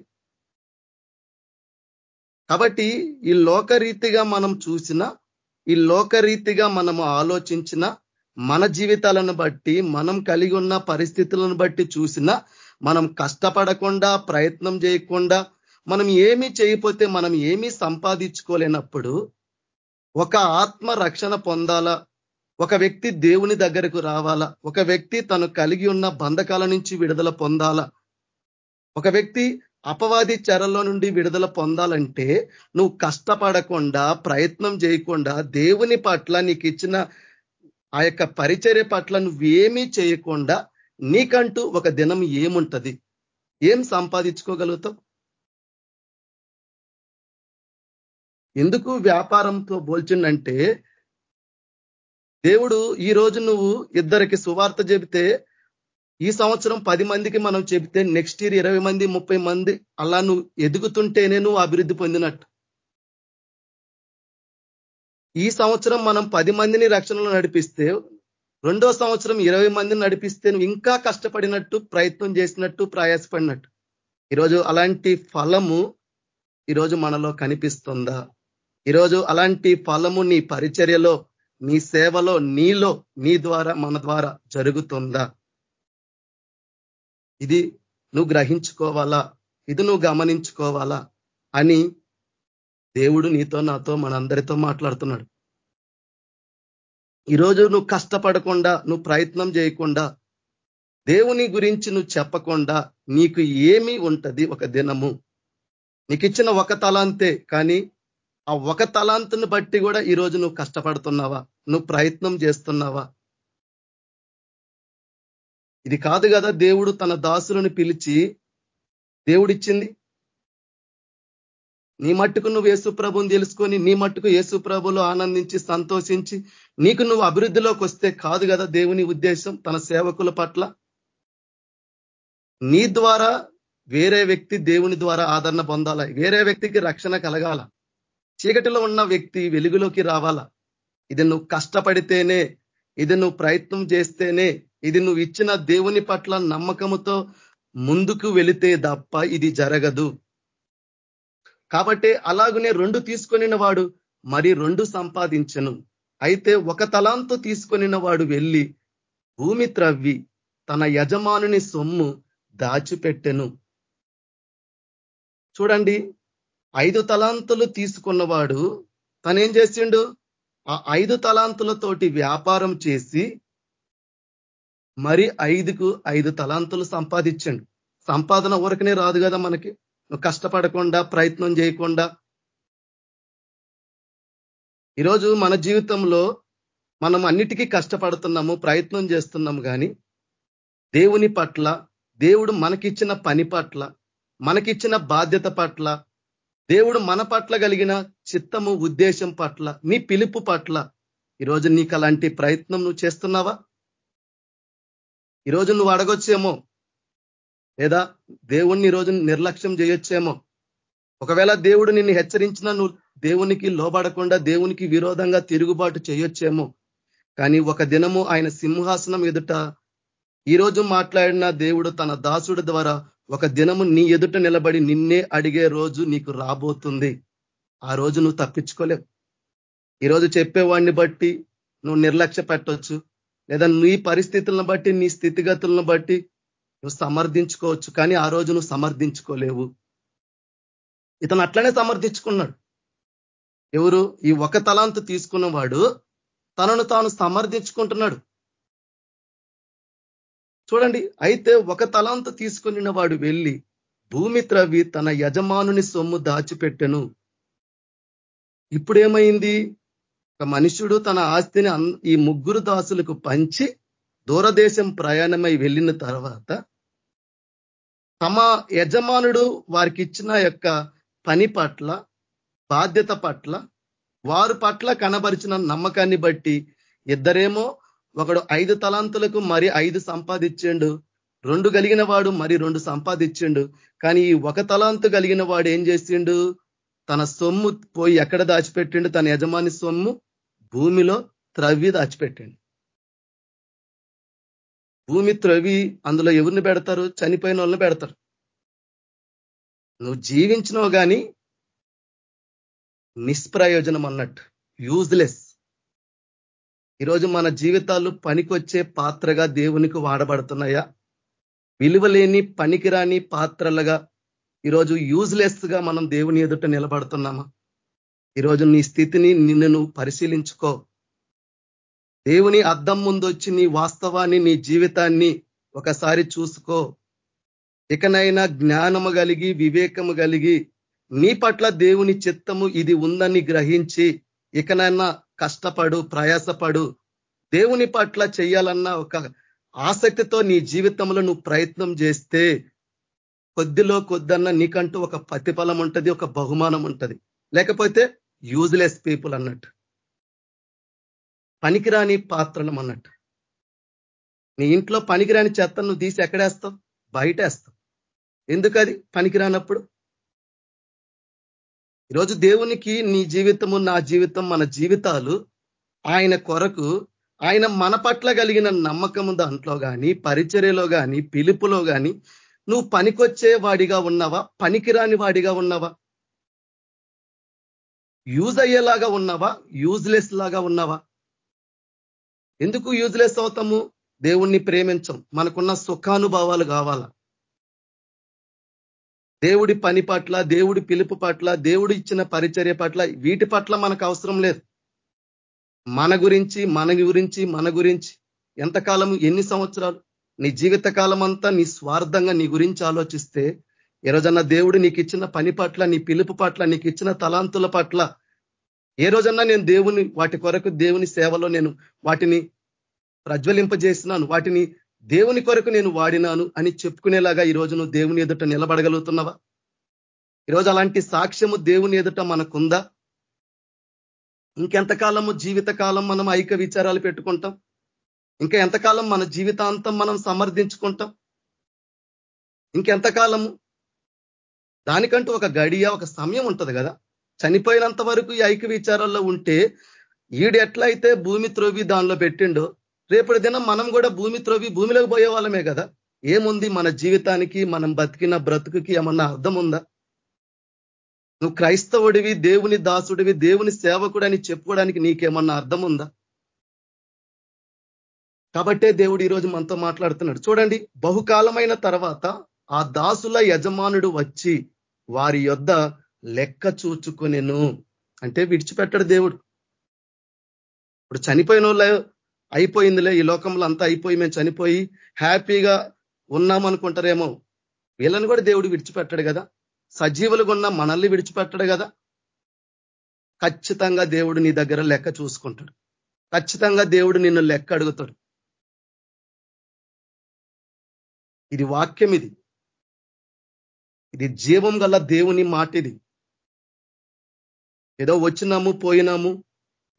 కాబట్టి ఈ లోకరీతిగా మనం చూసిన ఈ లోకరీతిగా మనము ఆలోచించిన మన జీవితాలను బట్టి మనం కలిగి ఉన్న పరిస్థితులను బట్టి చూసిన మనం కష్టపడకుండా ప్రయత్నం చేయకుండా మనం ఏమీ చేయకపోతే మనం ఏమీ సంపాదించుకోలేనప్పుడు ఒక ఆత్మ రక్షణ పొందాలా? ఒక వ్యక్తి దేవుని దగ్గరకు రావాలా? ఒక వ్యక్తి తను కలిగి ఉన్న బంధకాల నుంచి విడుదల పొందాలా? ఒక వ్యక్తి అపవాది చెరలో నుండి విడుదల పొందాలంటే నువ్వు కష్టపడకుండా ప్రయత్నం చేయకుండా దేవుని పట్ల నీకు ఇచ్చిన ఆ యొక్క పరిచర్య పట్ల నువ్వేమీ చేయకుండా నీకంటూ ఒక దినం ఏముంటది? ఏం సంపాదించుకోగలుగుతావు? ఎందుకు వ్యాపారంతో పోల్చిండంటే దేవుడు ఈ రోజు నువ్వు ఇద్దరికి సువార్త చెబితే ఈ సంవత్సరం పది మందికి మనం చెబితే నెక్స్ట్ ఇయర్ ఇరవై మంది ముప్పై మంది అలా నువ్వు ఎదుగుతుంటేనే నువ్వు అభివృద్ధి పొందినట్టు. ఈ సంవత్సరం మనం పది మందిని రక్షణలో నడిపిస్తే రెండో సంవత్సరం ఇరవై మందిని నడిపిస్తే నువ్వు ఇంకా కష్టపడినట్టు ప్రయత్నం చేసినట్టు ప్రయాసపడినట్టు. ఈరోజు అలాంటి ఫలము ఈరోజు మనలో కనిపిస్తుందా? ఈరోజు అలాంటి ఫలము నీ పరిచర్యలో నీ సేవలో నీలో నీ ద్వారా మన ద్వారా జరుగుతుందా? ఇది నువ్వు గ్రహించుకోవాలా? ఇది నువ్వు గమనించుకోవాలా? అని దేవుడు నీతో నాతో మనందరితో మాట్లాడుతున్నాడు. ఈరోజు నువ్వు కష్టపడకుండా నువ్వు ప్రయత్నం చేయకుండా దేవుని గురించి నువ్వు చెప్పకుండా నీకు ఏమి ఉంటది ఒక దినము? నీకు ఇచ్చిన ఒక తలాంతే కానీ ఆ ఒక తలాంతుని బట్టి కూడా ఈరోజు నువ్వు కష్టపడుతున్నావా? నువ్వు ప్రయత్నం చేస్తున్నావా? ఇది కాదు కదా దేవుడు తన దాసులను పిలిచి దేవుడిచ్చింది? నీ మట్టుకు నువ్వు యేసుప్రభుని తెలుసుకొని నీ మట్టుకు యేసుప్రభులో ఆనందించి సంతోషించి నీకు నువ్వు అభివృద్ధిలోకి వస్తే కాదు కదా దేవుని ఉద్దేశం తన సేవకుల పట్ల? నీ ద్వారా వేరే వ్యక్తి దేవుని ద్వారా ఆదరణ పొందాల? వేరే వ్యక్తికి రక్షణ కలగాల? చీకటిలో ఉన్న వ్యక్తి వెలుగులోకి రావాలా? ఇది నువ్వు కష్టపడితేనే ఇది నువ్వు ప్రయత్నం చేస్తేనే ఇది నువ్వు ఇచ్చిన దేవుని పట్ల నమ్మకముతో ముందుకు వెళితే తప్ప ఇది జరగదు. కాబట్టి అలాగనే రెండు తీసుకొనిన వాడు మరి రెండు సంపాదించను. అయితే ఒక తలాంతో తీసుకొనిన వాడు వెళ్ళి భూమి త్రవ్వి తన యజమానుని సొమ్ము దాచిపెట్టెను. చూడండి ఐదు తలాంతులు తీసుకున్నవాడు తనేం చేసిండు? ఆ ఐదు తలాంతులతోటి వ్యాపారం చేసి మరి ఐదుకు ఐదు తలాంతులు సంపాదించండు. సంపాదన ఊరకనే రాదు కదా మనకి. నువ్వు కష్టపడకుండా ప్రయత్నం చేయకుండా. ఈరోజు మన జీవితంలో మనం అన్నిటికీ కష్టపడుతున్నాము ప్రయత్నం చేస్తున్నాము కానీ దేవుని పట్ల దేవుడు మనకిచ్చిన పని పట్ల మనకిచ్చిన బాధ్యత పట్ల దేవుడు మన పట్ల కలిగిన చిత్తము ఉద్దేశం పట్ల నీ పిలుపు పట్ల ఈరోజు నీకు అలాంటి ప్రయత్నం నువ్వు చేస్తున్నావా? ఈరోజు నువ్వు అడగొచ్చేమో. లేదా దేవుణ్ణి ఈరోజు నిర్లక్ష్యం చేయొచ్చేమో. ఒకవేళ దేవుడు నిన్ను హెచ్చరించినా నువ్వు దేవునికి లోబడకుండా దేవునికి విరోధంగా తిరుగుబాటు చేయొచ్చేమో. కానీ ఒక దినము ఆయన సింహాసనం ఎదుట ఈరోజు మాట్లాడిన దేవుడు తన దాసుడి ద్వారా ఒక దినము నీ ఎదుట నిలబడి నిన్నే అడిగే రోజు నీకు రాబోతుంది. ఆ రోజు నువ్వు తప్పించుకోలేవు. ఈరోజు చెప్పేవాడిని బట్టి నువ్వు నిర్లక్ష్య పెట్టొచ్చు. లేదా నీ పరిస్థితులను బట్టి నీ స్థితిగతులను బట్టి నువ్వు సమర్థించుకోవచ్చు. కానీ ఆ రోజు నువ్వు సమర్థించుకోలేవు. ఇతను అట్లనే సమర్థించుకున్నాడు. ఎవరు? ఈ ఒక తలాంతు తీసుకున్నవాడు తనను తాను సమర్థించుకుంటున్నాడు. చూడండి అయితే ఒక తలాంతు తీసుకుని వాడు వెళ్ళి భూమి త్రవి తన యజమానుని సొమ్ము దాచిపెట్టెను. ఇప్పుడేమైంది? ఒక మనుషుడు తన ఆస్తిని ఈ ముగ్గురు దాసులకు పంచి దూరదేశం ప్రయాణమై వెళ్ళిన తర్వాత తమ యజమానుడు వారికి ఇచ్చిన యొక్క పని పట్ల బాధ్యత పట్ల వారు పట్ల కనబరిచిన నమ్మకాన్ని బట్టి ఇద్దరేమో ఒకడు ఐదు తలాంతులకు మరి ఐదు సంపాదించిండు రెండు కలిగిన వాడు మరి రెండు సంపాదించిండు కానీ ఈ ఒక తలాంతు కలిగిన వాడు ఏం చేసిండు? తన సొమ్ము పోయి ఎక్కడ దాచిపెట్టిండు? తన యజమాని సొమ్ము భూమిలో త్రవ్వి దాచిపెట్టండి భూమి త్రవి అందులో ఎవరిని పెడతారు? చనిపోయిన వాళ్ళని పెడతారు. నువ్వు జీవించినావు కానీ నిష్ప్రయోజనం అన్నట్టు యూజ్లెస్ ఈరోజు మన జీవితాలు పనికొచ్చే పాత్రగా దేవునికి వాడబడుతున్నాయా? విలువలేని పనికిరాని పాత్రలుగా ఈరోజు యూజ్లెస్గా మనం దేవుని ఎదుట నిలబడుతున్నామా? ఈరోజు నీ స్థితిని నిన్ను నువ్వు పరిశీలించుకో. దేవుని అద్దం ముందు వచ్చి నీ వాస్తవాన్ని నీ జీవితాన్ని ఒకసారి చూసుకో. ఇకనైనా జ్ఞానము కలిగి వివేకము కలిగి నీ పట్ల దేవుని చిత్తము ఇది ఉందని గ్రహించి ఇకనైనా కష్టపడు ప్రయాసపడు. దేవుని పట్ల చేయాలన్న ఒక ఆసక్తితో నీ జీవితంలో నువ్వు ప్రయత్నం చేస్తే కొద్దిలో కొద్దన్న నీకంటూ ఒక ప్రతిఫలం ఉంటుంది ఒక బహుమానం ఉంటుంది. లేకపోతే యూజ్లెస్ పీపుల్ అన్నట్టు. పనికిరాని పాత్రలు అన్నట్టు. నీ ఇంట్లో పనికిరాని చెత్తను నువ్వు తీసి ఎక్కడేస్తావు? బయట వేస్తావు ఎందుకది? పనికిరానప్పుడు. ఈరోజు దేవునికి నీ జీవితము నా జీవితం మన జీవితాలు ఆయన కొరకు ఆయన మన పట్ల కలిగిన నమ్మకము దాంట్లో కానీ పరిచర్యలో కానీ పిలుపులో కానీ నువ్వు పనికొచ్చే వాడిగా ఉన్నావా? పనికిరాని వాడిగా ఉన్నావా? యూజ్ అయ్యేలాగా ఉన్నావా? యూజ్లెస్ లాగా ఉన్నావా? ఎందుకు యూజ్లెస్ అవుతాము? దేవుణ్ణి ప్రేమించం. మనకున్న సుఖానుభవాలు కావాలా? దేవుడి పని పట్ల దేవుడి పిలుపు పట్ల దేవుడు ఇచ్చిన పరిచర్య పట్ల వీటి పట్ల మనకు అవసరం లేదు. మన గురించి మన గురించి మన గురించి ఎంతకాలం ఎన్ని సంవత్సరాలు? నీ జీవిత కాలం అంతా నీ స్వార్థంగా నీ గురించి ఆలోచిస్తే ఏ రోజన్నా దేవుడు నీకు ఇచ్చిన పని పట్ల నీ పిలుపు పట్ల నీకు ఇచ్చిన తలాంతుల పట్ల ఏ రోజన్నా నేను దేవుని వాటి కొరకు దేవుని సేవలో నేను వాటిని ప్రజ్వలింపజేసినాను వాటిని దేవుని కొరకు నేను వాడినాను అని చెప్పుకునేలాగా ఈ నువ్వు దేవుని ఎదుట నిలబడగలుగుతున్నావా? ఈరోజు అలాంటి సాక్ష్యము దేవుని ఎదుట మనకుందా? ఇంకెంతకాలము జీవితకాలం మనం ఐక విచారాలు పెట్టుకుంటాం? ఇంకా ఎంతకాలం మన జీవితాంతం మనం సమర్థించుకుంటాం? ఇంకెంతకాలము దానికంటూ ఒక గడియ ఒక సమయం ఉంటది కదా. చనిపోయినంత వరకు ఈ ఐక్య విచారాల్లో ఉంటే ఈడు ఎట్లయితే భూమి త్రోవి దానిలో పెట్టిండో రేపటి దినం మనం కూడా భూమి త్రోవి భూమిలోకి పోయే వాళ్ళమే కదా. ఏముంది మన జీవితానికి మనం బతికిన బ్రతుకుకి ఏమన్నా అర్థం ఉందా? నువ్వు క్రైస్తవుడివి దేవుని దాసుడివి దేవుని సేవకుడు అని చెప్పుకోవడానికి నీకేమన్నా అర్థం ఉందా? కాబట్టే దేవుడు ఈరోజు మనతో మాట్లాడుతున్నాడు. చూడండి బహుకాలమైన తర్వాత ఆ దాసుల యజమానుడు వచ్చి వారి యొద్ద లెక్క చూచుకునేను. అంటే విడిచిపెట్టడు దేవుడు. ఇప్పుడు చనిపోయిన అయిపోయిందిలే ఈ లోకంలో అంతా అయిపోయి మేము చనిపోయి హ్యాపీగా ఉన్నామనుకుంటారేమో. వీళ్ళని కూడా దేవుడు విడిచిపెట్టాడు కదా. సజీవులుగా ఉన్న మనల్ని విడిచిపెట్టాడు కదా. ఖచ్చితంగా దేవుడు నీ దగ్గర లెక్క చూసుకుంటాడు. ఖచ్చితంగా దేవుడు నిన్ను లెక్క అడుగుతాడు. ఇది వాక్యం ఇది. ఇది జీవం గల దేవుని మాట ఇది ఏదో వచ్చినాము పోయినాము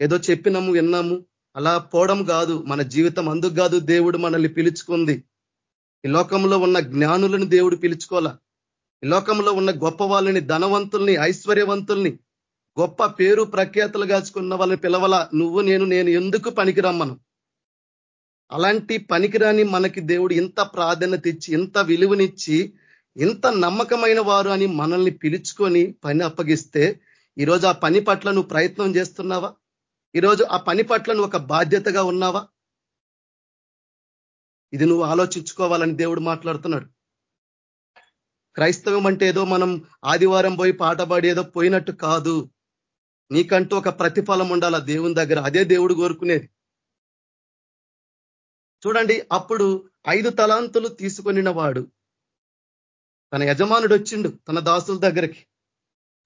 ఏదో చెప్పినాము విన్నాము అలా పోవడం కాదు. మన జీవితం అందుకు కాదు దేవుడు మనల్ని పిలుచుకుంది. ఈ లోకంలో ఉన్న జ్ఞానులను దేవుడు పిలుచుకోవాలా? ఈ లోకంలో ఉన్న గొప్ప వాళ్ళని ధనవంతుల్ని ఐశ్వర్యవంతుల్ని గొప్ప పేరు ప్రఖ్యాతలు గాచుకున్న వాళ్ళని పిలవల? నువ్వు నేను నేను ఎందుకు పనికిరమ్మను? అలాంటి పనికిరాని మనకి దేవుడు ఇంత ప్రాధాన్యత ఇచ్చి ఇంత విలువనిచ్చి ఇంత నమ్మకమైన వారు అని మనల్ని పిలుచుకొని పని అప్పగిస్తే ఈరోజు ఆ పని పట్ల నువ్వు ప్రయత్నం చేస్తున్నావా? ఈరోజు ఆ పని పట్ల నువ్వు ఒక బాధ్యతగా ఉన్నావా? ఇది నువ్వు ఆలోచించుకోవాలని దేవుడు మాట్లాడుతున్నాడు. క్రైస్తవం అంటే ఏదో మనం ఆదివారం పోయి పాట పాడి ఏదో పోయినట్టు కాదు. నీకంటూ ఒక ప్రతిఫలం ఉండాల దేవుని దగ్గర. అదే దేవుడు కోరుకునేది. చూడండి అప్పుడు ఐదు తలాంతులు తీసుకొనిన వాడు తన యజమానుడు వచ్చిండు తన దాసుల దగ్గరికి.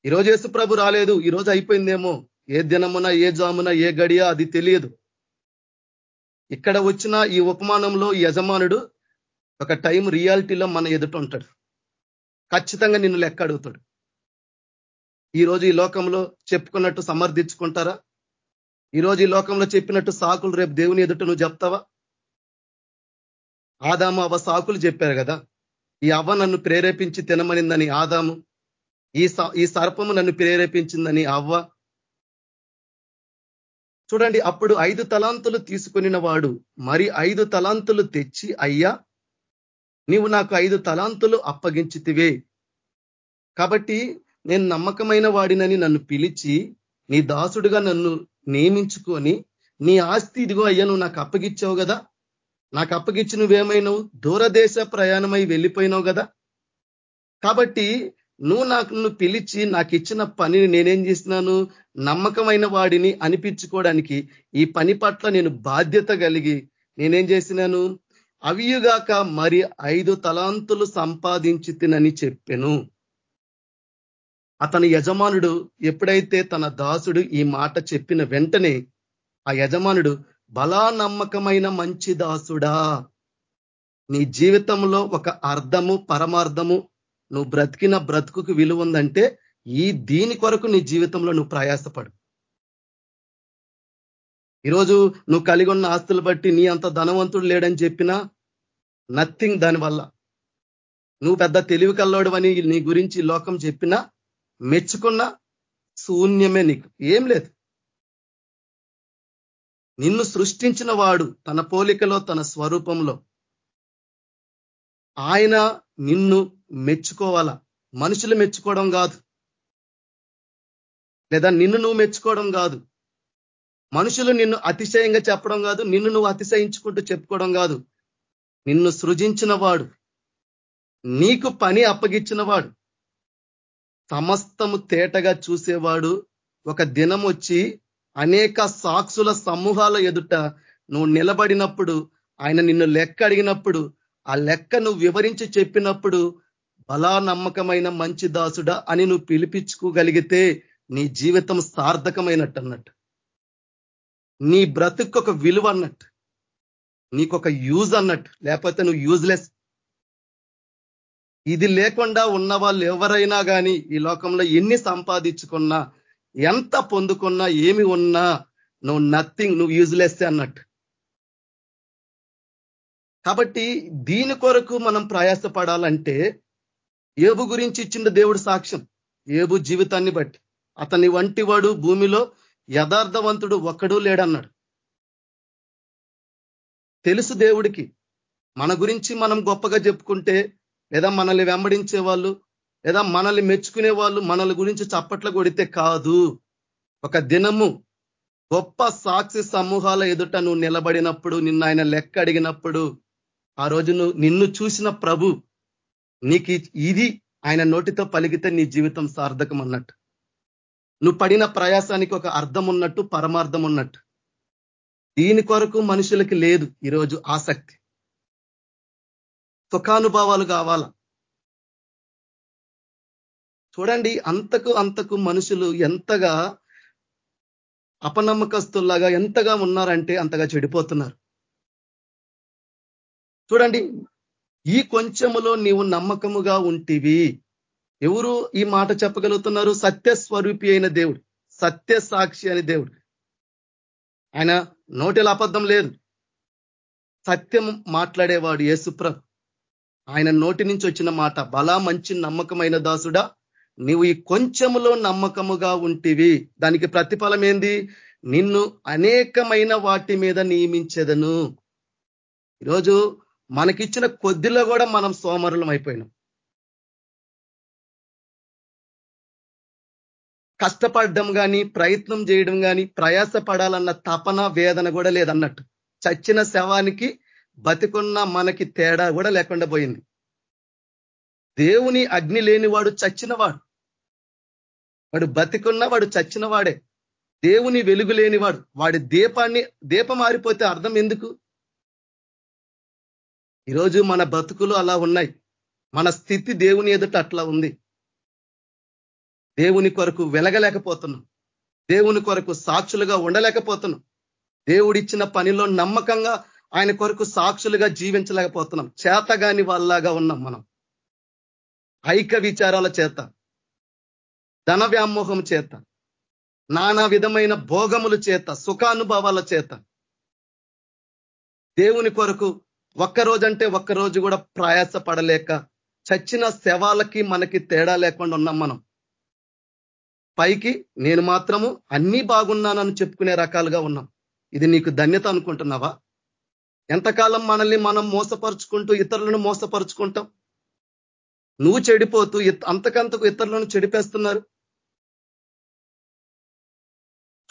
ఈరోజు యేసు ప్రభు రాలేదు ఈరోజు అయిపోయిందేమో. ఏ దినమున ఏ జామున ఏ గడియ అది తెలియదు. ఇక్కడ వచ్చిన ఈ ఉపమానంలో యజమానుడు ఒక టైం రియాలిటీలో మన ఎదుట ఉంటాడు. ఖచ్చితంగా నిన్ను లెక్క అడుగుతాడు. ఈరోజు ఈ లోకంలో చెప్పుకున్నట్టు సమర్థించుకుంటారా? ఈరోజు ఈ లోకంలో చెప్పినట్టు సాకులు రేపు దేవుని ఎదుట నువ్వు చెప్తావా ఆదాము అవ సాకులు చెప్పారు కదా. ఈ అవ్వ నన్ను ప్రేరేపించి తినమనిందని ఆదాము ఈ ఈ సర్పము నన్ను ప్రేరేపించిందని అవ్వ. చూడండి అప్పుడు ఐదు తలాంతులు తీసుకునిన వాడు మరి ఐదు తలాంతులు తెచ్చి అయ్యా నీవు నాకు ఐదు తలాంతులు అప్పగించితివే. కాబట్టి నేను నమ్మకమైన వాడినని నన్ను పిలిచి నీ దాసుడుగా నన్ను నియమించుకొని నీ ఆస్తి ఇదిగో అయ్యా నువ్వు నాకు అప్పగిచ్చావు కదా నాకు అప్పగించి నువ్వేమైనావు? దూరదేశ ప్రయాణమై వెళ్ళిపోయినావు కదా? కాబట్టి నువ్వు నాకు నువ్వు పిలిచి నాకు ఇచ్చిన పనిని నేనేం చేసినాను నమ్మకమైన వాడిని అనిపించుకోవడానికి ఈ పని పట్ల నేను బాధ్యత కలిగి నేనేం చేసినాను అవియుగాక మరి ఐదు తలాంతులు సంపాదించి తినని చెప్పెను. అతని యజమానుడు ఎప్పుడైతే తన దాసుడు ఈ మాట చెప్పిన వెంటనే ఆ యజమానుడు బలా నమ్మకమైన మంచి దాసుడా. నీ జీవితంలో ఒక అర్థము పరమార్థము నువ్వు బ్రతికిన బ్రతుకుకు విలువ ఉందంటే ఈ దీని కొరకు నీ జీవితంలో నువ్వు ప్రయాసపడు. ఈరోజు నువ్వు కలిగి ఉన్న ఆస్తులు బట్టి నీ అంత ధనవంతుడు లేడని చెప్పినా నథింగ్ దానివల్ల. నువ్వు పెద్ద తెలివి కల్లోడు అని నీ గురించి లోకం చెప్పినా మెచ్చుకున్నా శూన్యమే నీకు. ఏం లేదు. నిన్ను సృష్టించిన వాడు తన పోలికలో తన స్వరూపంలో. ఆయన నిన్ను మెచ్చుకోవాలా? మనుషులు మెచ్చుకోవడం కాదు. లేదా నిన్ను నువ్వు మెచ్చుకోవడం కాదు. మనుషులు నిన్ను అతిశయంగా చెప్పడం కాదు నిన్ను నువ్వు అతిశయించుకుంటూ చెప్పుకోవడం కాదు. నిన్ను సృజించిన వాడు నీకు పని అప్పగించిన వాడు సమస్తము తేటగా చూసేవాడు ఒక దినం వచ్చి అనేక సాక్షుల సమూహాల ఎదుట నువ్వు నిలబడినప్పుడు ఆయన నిన్ను లెక్క అడిగినప్పుడు ఆ లెక్క నువ్వు వివరించి చెప్పినప్పుడు బలా నమ్మకమైన మంచి దాసుడా అని నువ్వు పిలిపించుకోగలిగితే నీ జీవితం సార్థకమైనట్టు అన్నట్టు నీ బ్రతుకు ఒక విలువ అన్నట్టు. నీకొక యూజ్ అన్నట్టు. లేకపోతే నువ్వు యూజ్లెస్. ఇది లేకుండా ఉన్న వాళ్ళు ఎవరైనా కానీ ఈ లోకంలో ఎన్ని సంపాదించుకున్నా ఎంత పొందుకున్నా ఏమి ఉన్నా నువ్వు నథింగ్ నువ్వు యూజ్లెస్ అన్నట్టు. కాబట్టి దీని కొరకు మనం ప్రయాసపడాలంటే ఏబు గురించి ఇచ్చిండు దేవుడు సాక్ష్యం. ఏబు జీవితాన్ని బట్టి. అతని వంటివాడు భూమిలో యథార్థవంతుడు ఒక్కడూ లేడన్నాడు. తెలుసు దేవుడికి. మన గురించి మనం గొప్పగా చెప్పుకుంటే లేదా మనల్ని వెంబడించే వాళ్ళు లేదా మనల్ని మెచ్చుకునే వాళ్ళు మనల్ని గురించి చప్పట్లు కొడితే కాదు. ఒక దినము గొప్ప సాక్షి సమూహాల ఎదుట నువ్వు నిలబడినప్పుడు నిన్న ఆయన లెక్క అడిగినప్పుడు ఆ రోజు నిన్ను చూసిన ప్రభు నీకు ఇది ఆయన నోటితో పలికితే నీ జీవితం సార్థకం అన్నట్టు. నువ్వు పడిన ప్రయాసానికి ఒక అర్థం ఉన్నట్టు పరమార్థం ఉన్నట్టు. దీని కొరకు మనుషులకి లేదు ఈరోజు ఆసక్తి. సుఖానుభవాలు కావాలా? చూడండి అంతకు అంతకు మనుషులు ఎంతగా అపనమ్మకస్తుల్లాగా ఎంతగా ఉన్నారంటే అంతగా చెడిపోతున్నారు. చూడండి ఈ కొంచెములో నీవు నమ్మకముగా ఉంటివి. ఎవరు ఈ మాట చెప్పగలుగుతున్నారు? సత్య స్వరూపి అయిన దేవుడు సత్య సాక్షి అని దేవుడు. ఆయన నోటిల అబద్ధం లేదు. సత్యం మాట్లాడేవాడు యేసుప్ర ఆయన నోటి నుంచి వచ్చిన మాట బలా మంచి నమ్మకమైన దాసుడా? నువ్వు ఈ కొంచెములో నమ్మకముగా ఉంటివి. దానికి ప్రతిఫలం ఏంది? నిన్ను అనేకమైన వాటి మీద నియమించదను. ఈరోజు మనకిచ్చిన కొద్దిలో కూడా మనం సోమరులం అయిపోయినాం. కష్టపడడం కానీ ప్రయత్నం చేయడం కానీ ప్రయాస పడాలన్న తపన వేదన కూడా లేదన్నట్టు. చచ్చిన శవానికి బతికున్న మనకి తేడా కూడా లేకుండా పోయింది. దేవుని అగ్ని లేనివాడు చచ్చినవాడు. వాడు బతికున్న వాడు చచ్చిన వాడే దేవుని వెలుగు లేనివాడు. వాడి దీపాన్ని దీపం మారిపోతే అర్థం ఎందుకు? ఈరోజు మన బతుకులు అలా ఉన్నాయి. మన స్థితి దేవుని ఎదుట అట్లా ఉంది. దేవుని కొరకు వెలగలేకపోతున్నాం. దేవుని కొరకు సాక్షులుగా ఉండలేకపోతున్నాం. దేవుడిచ్చిన పనిలో నమ్మకంగా ఆయన కొరకు సాక్షులుగా జీవించలేకపోతున్నాం. చేతగాని వాళ్ళలాగా ఉన్నాం మనం. ఐక విచారాల చేత. ధన వ్యామోహం చేత నానా విధమైన భోగముల చేత సుఖానుభవాల చేత. దేవుని కొరకు ఒక్కరోజంటే ఒక్కరోజు కూడా ప్రయాస పడలేక చచ్చిన శవాలకి మనకి తేడా లేకుండా ఉన్నాం మనం. పైకి నేను మాత్రము అన్నీ బాగున్నానని చెప్పుకునే రకాలుగా ఉన్నాం. ఇది నీకు ధన్యత అనుకుంటున్నావా? ఎంతకాలం మనల్ని మనం మోసపరుచుకుంటూ ఇతరులను మోసపరుచుకుంటాం? నువ్వు చెడిపోతూ అంతకంతకు ఇతరులను చెడిపేస్తున్నారు?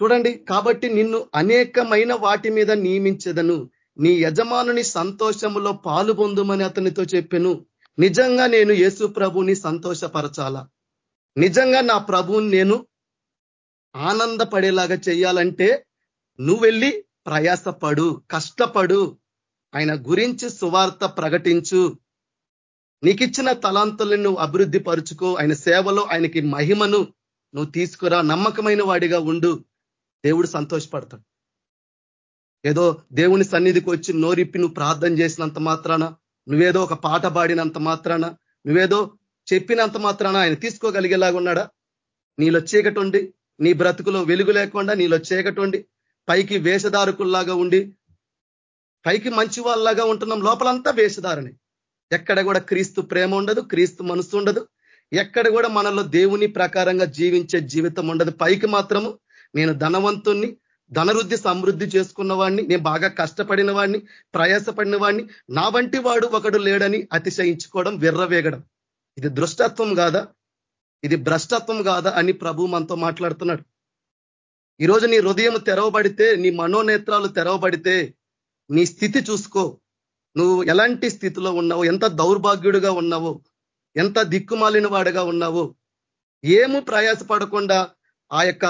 చూడండి కాబట్టి నిన్ను అనేకమైన వాటి మీద నియమించదను. నీ యజమానుని సంతోషములో పాలు పొందుమని అతనితో చెప్పాను. నిజంగా నేను యేసు ప్రభుని సంతోషపరచాలా? నిజంగా నా ప్రభువుని నేను ఆనందపడేలాగా చేయాలంటే నువ్వు వెళ్ళి ప్రయాసపడు కష్టపడు. ఆయన గురించి సువార్త ప్రకటించు. నీకిచ్చిన తలాంతులను నువ్వు అభివృద్ధి పరుచుకో ఆయన సేవలో ఆయనకి మహిమను నువ్వు తీసుకురా. నమ్మకమైన వాడిగా ఉండు. దేవుడు సంతోషపడతాడు. ఏదో దేవుని సన్నిధికి వచ్చి నోరిప్పి నువ్వు ప్రార్థన చేసినంత మాత్రాన నువ్వేదో ఒక పాట పాడినంత మాత్రాన నువ్వేదో చెప్పినంత మాత్రాన ఆయన తీసుకోగలిగేలాగా ఉన్నాడా? నీలో చీకటి ఉండి నీ బ్రతుకులో వెలుగు లేకుండా నీలో చీకటి ఉండి పైకి వేషధారకుల్లాగా ఉండి పైకి మంచి వాళ్ళలాగా ఉంటున్నాం. లోపలంతా వేషధారని ఎక్కడ కూడా క్రీస్తు ప్రేమ ఉండదు క్రీస్తు మనసు ఉండదు. ఎక్కడ కూడా మనలో దేవుని ప్రకారంగా జీవించే జీవితం ఉండదు. పైకి మాత్రము నేను ధనవంతుణ్ణి ధనవృద్ధి సమృద్ధి చేసుకున్న వాడిని నేను బాగా కష్టపడిన వాడిని ప్రయాసపడిన వాడిని నా వంటి వాడు ఒకడు లేడని అతిశయించుకోవడం విర్రవేగడం. ఇది దృష్టత్వం కాదా? ఇది భ్రష్టత్వం కాదా అని ప్రభు మనతో మాట్లాడుతున్నాడు. ఈరోజు నీ హృదయం తెరవబడితే నీ మనోనేత్రాలు తెరవబడితే నీ స్థితి చూసుకో. నువ్వు ఎలాంటి స్థితిలో ఉన్నావో ఎంత దౌర్భాగ్యుడిగా ఉన్నావో ఎంత దిక్కుమాలిన వాడుగా ఉన్నావో ఏము ప్రయాసపడకుండా ఆ యొక్క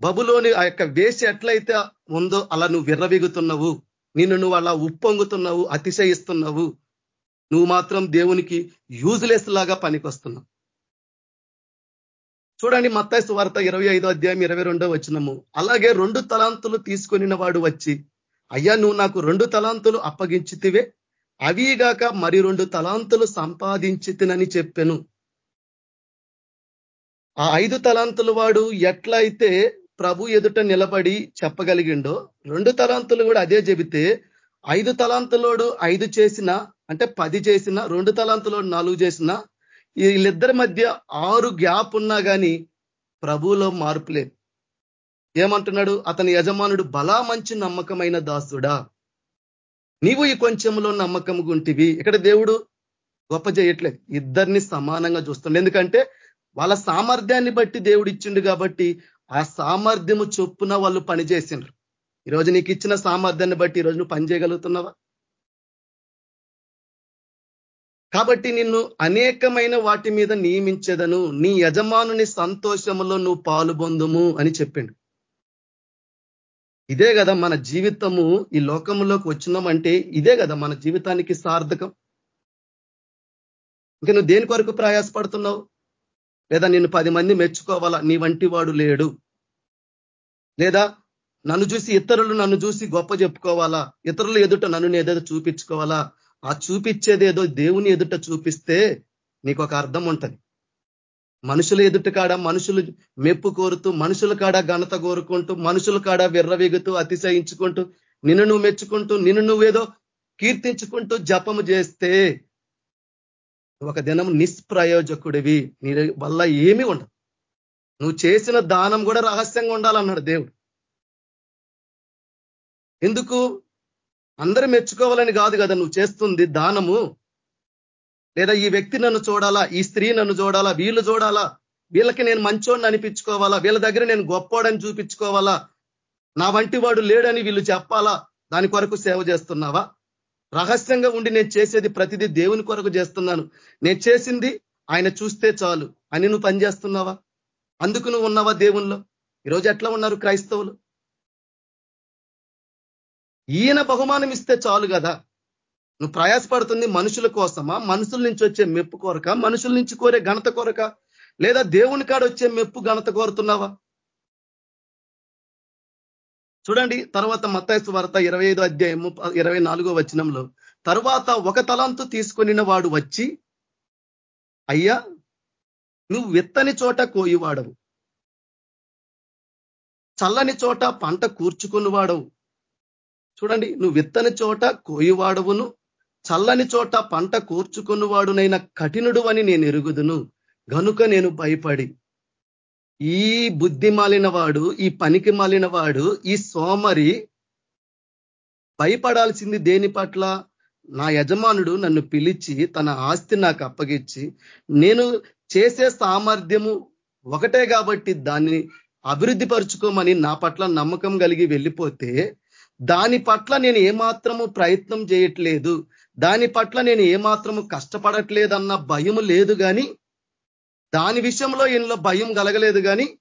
బబులోని ఆ యొక్క వేసి ఎట్లయితే ఉందో అలా నువ్వు విర్రవిగుతున్నావు నిన్ను నువ్వు అలా ఉప్పొంగుతున్నావు అతిశయిస్తున్నావు నువ్వు మాత్రం దేవునికి యూజ్లెస్ లాగా పనికొస్తున్నావు. చూడండి మత్తాయి వార్త ఇరవై ఐదో అధ్యాయం ఇరవై రెండో వచ్చినము అలాగే రెండు తలాంతులు తీసుకొనిన వాడు వచ్చి అయ్యా నువ్వు నాకు రెండు తలాంతులు అప్పగించితివే అవిగాక మరి రెండు తలాంతులు సంపాదించితినని చెప్పాను. ఆ ఐదు తలాంతుల వాడు ఎట్లయితే ప్రభు ఎదుట నిలబడి చెప్పగలిగిండో రెండు తలాంతులు కూడా అదే చెబితే ఐదు తలాంతులోడు ఐదు చేసిన అంటే పది చేసిన రెండు తలాంతులోడు నాలుగు చేసిన వీళ్ళిద్దరి మధ్య ఆరు గ్యాప్ ఉన్నా కానీ ప్రభువులో మార్పు లేదు. ఏమంటున్నాడు? అతని యజమానుడు బలా మంచి నమ్మకమైన దాసుడా. నీవు ఈ కొంచెంలో నమ్మకం గుంటివి ఇక్కడ దేవుడు గొప్ప చేయట్లేదు. ఇద్దరిని సమానంగా చూస్తుండే. ఎందుకంటే వాళ్ళ సామర్థ్యాన్ని బట్టి దేవుడు ఇచ్చిండు కాబట్టి ఆ సామర్థ్యము చొప్పున వాళ్ళు పనిచేసినారు ఈరోజు నీకు ఇచ్చిన సామర్థ్యాన్ని బట్టి ఈరోజు నువ్వు పని చేయగలుగుతున్నావా? కాబట్టి నిన్ను అనేకమైన వాటి మీద నియమించేదను. నీ యజమానుని సంతోషములో నువ్వు పాలు పొందుము అని చెప్పిండు. ఇదే కదా మన జీవితము ఈ లోకంలోకి వచ్చినామంటే ఇదే కదా మన జీవితానికి సార్థకం. ఇంకా నువ్వు దేని కొరకు ప్రయాసపడుతున్నావు? లేదా నిన్ను పది మంది మెచ్చుకోవాలా? నీ వంటి వాడు లేడు. లేదా నన్ను చూసి ఇతరులు నన్ను చూసి గొప్ప చెప్పుకోవాలా? ఇతరులు ఎదుట నన్ను ఏదో చూపించుకోవాలా? ఆ చూపించేది ఏదో దేవుని ఎదుట చూపిస్తే నీకు ఒక అర్థం ఉంటుంది. మనుషుల ఎదుట కాడ మనుషులు మెప్పు కోరుతూ మనుషుల కాడ ఘనత కోరుకుంటూ మనుషుల కాడ విర్రవీగుతూ అతిశయించుకుంటూ నిన్ను నువ్వు మెచ్చుకుంటూ నిన్ను నువ్వేదో కీర్తించుకుంటూ జపము చేస్తే ఒక దినం నిష్ప్రయోజకుడివి. నీ వల్ల ఏమీ ఉండదు. నువ్వు చేసిన దానం కూడా రహస్యంగా ఉండాలన్నాడు దేవుడు. ఎందుకు? అందరూ మెచ్చుకోవాలని కాదు కదా నువ్వు చేస్తుంది దానము. లేదా ఈ వ్యక్తి నన్ను చూడాలా? ఈ స్త్రీ నన్ను చూడాలా? వీళ్ళు చూడాలా? వీళ్ళకి నేను మంచోడిని అనిపించుకోవాలా? వీళ్ళ దగ్గర నేను గొప్పోడని చూపించుకోవాలా? నా వంటి వాడు లేడని వీళ్ళు చెప్పాలా? దాని కొరకు సేవ చేస్తున్నావా? రహస్యంగా ఉండి నేను చేసేది ప్రతిదీ దేవుని కొరకు చేస్తున్నాను. నేను చేసింది ఆయన చూస్తే చాలు. అని నువ్వు పనిచేస్తున్నావా? అందుకు నువ్వు ఉన్నావా దేవుల్లో ఈరోజు ఎట్లా ఉన్నారు క్రైస్తవులు? ఈయన బహుమానం ఇస్తే చాలు కదా. నువ్వు ప్రయాసపడుతుంది మనుషుల కోసమా? మనుషుల నుంచి వచ్చే మెప్పు కొరక? మనుషుల నుంచి కోరే ఘనత కొరక? లేదా దేవుని కాడ వచ్చే మెప్పు ఘనత కోరుతున్నావా? చూడండి తర్వాత మత్తాయసు వార్త ఇరవై ఐదు అధ్యాయము ఇరవై నాలుగో వచనంలో తర్వాత ఒక తలంతు తీసుకొనిన వాడు వచ్చి అయ్యా నువ్వు విత్తని చోట కోయివాడవు. చల్లని చోట పంట కూర్చుకుని వాడవు చూడండి నువ్వు విత్తని చోట కోయివాడవును చల్లని చోట పంట కూర్చుకున్నవాడునైన కఠినుడు అని నేను ఎరుగుదును. గనుక నేను భయపడి ఈ బుద్ధి మాలినవాడు ఈ పనికి మాలినవాడు ఈ సోమరి భయపడాల్సింది దేని పట్ల? నా యజమానుడు నన్ను పిలిచి తన ఆస్తి నాకు అప్పగించి నేను చేసే సామర్థ్యము ఒకటే కాబట్టి దాన్ని అభివృద్ధి పరుచుకోమని నా పట్ల నమ్మకం కలిగి వెళ్ళిపోతే దాని పట్ల నేను ఏమాత్రము ప్రయత్నం చేయట్లేదు దాని పట్ల నేను ఏమాత్రము కష్టపడట్లేదన్న భయము లేదు కానీ దాని విషయంలో ఈయనలో భయం కలగలేదు కానీ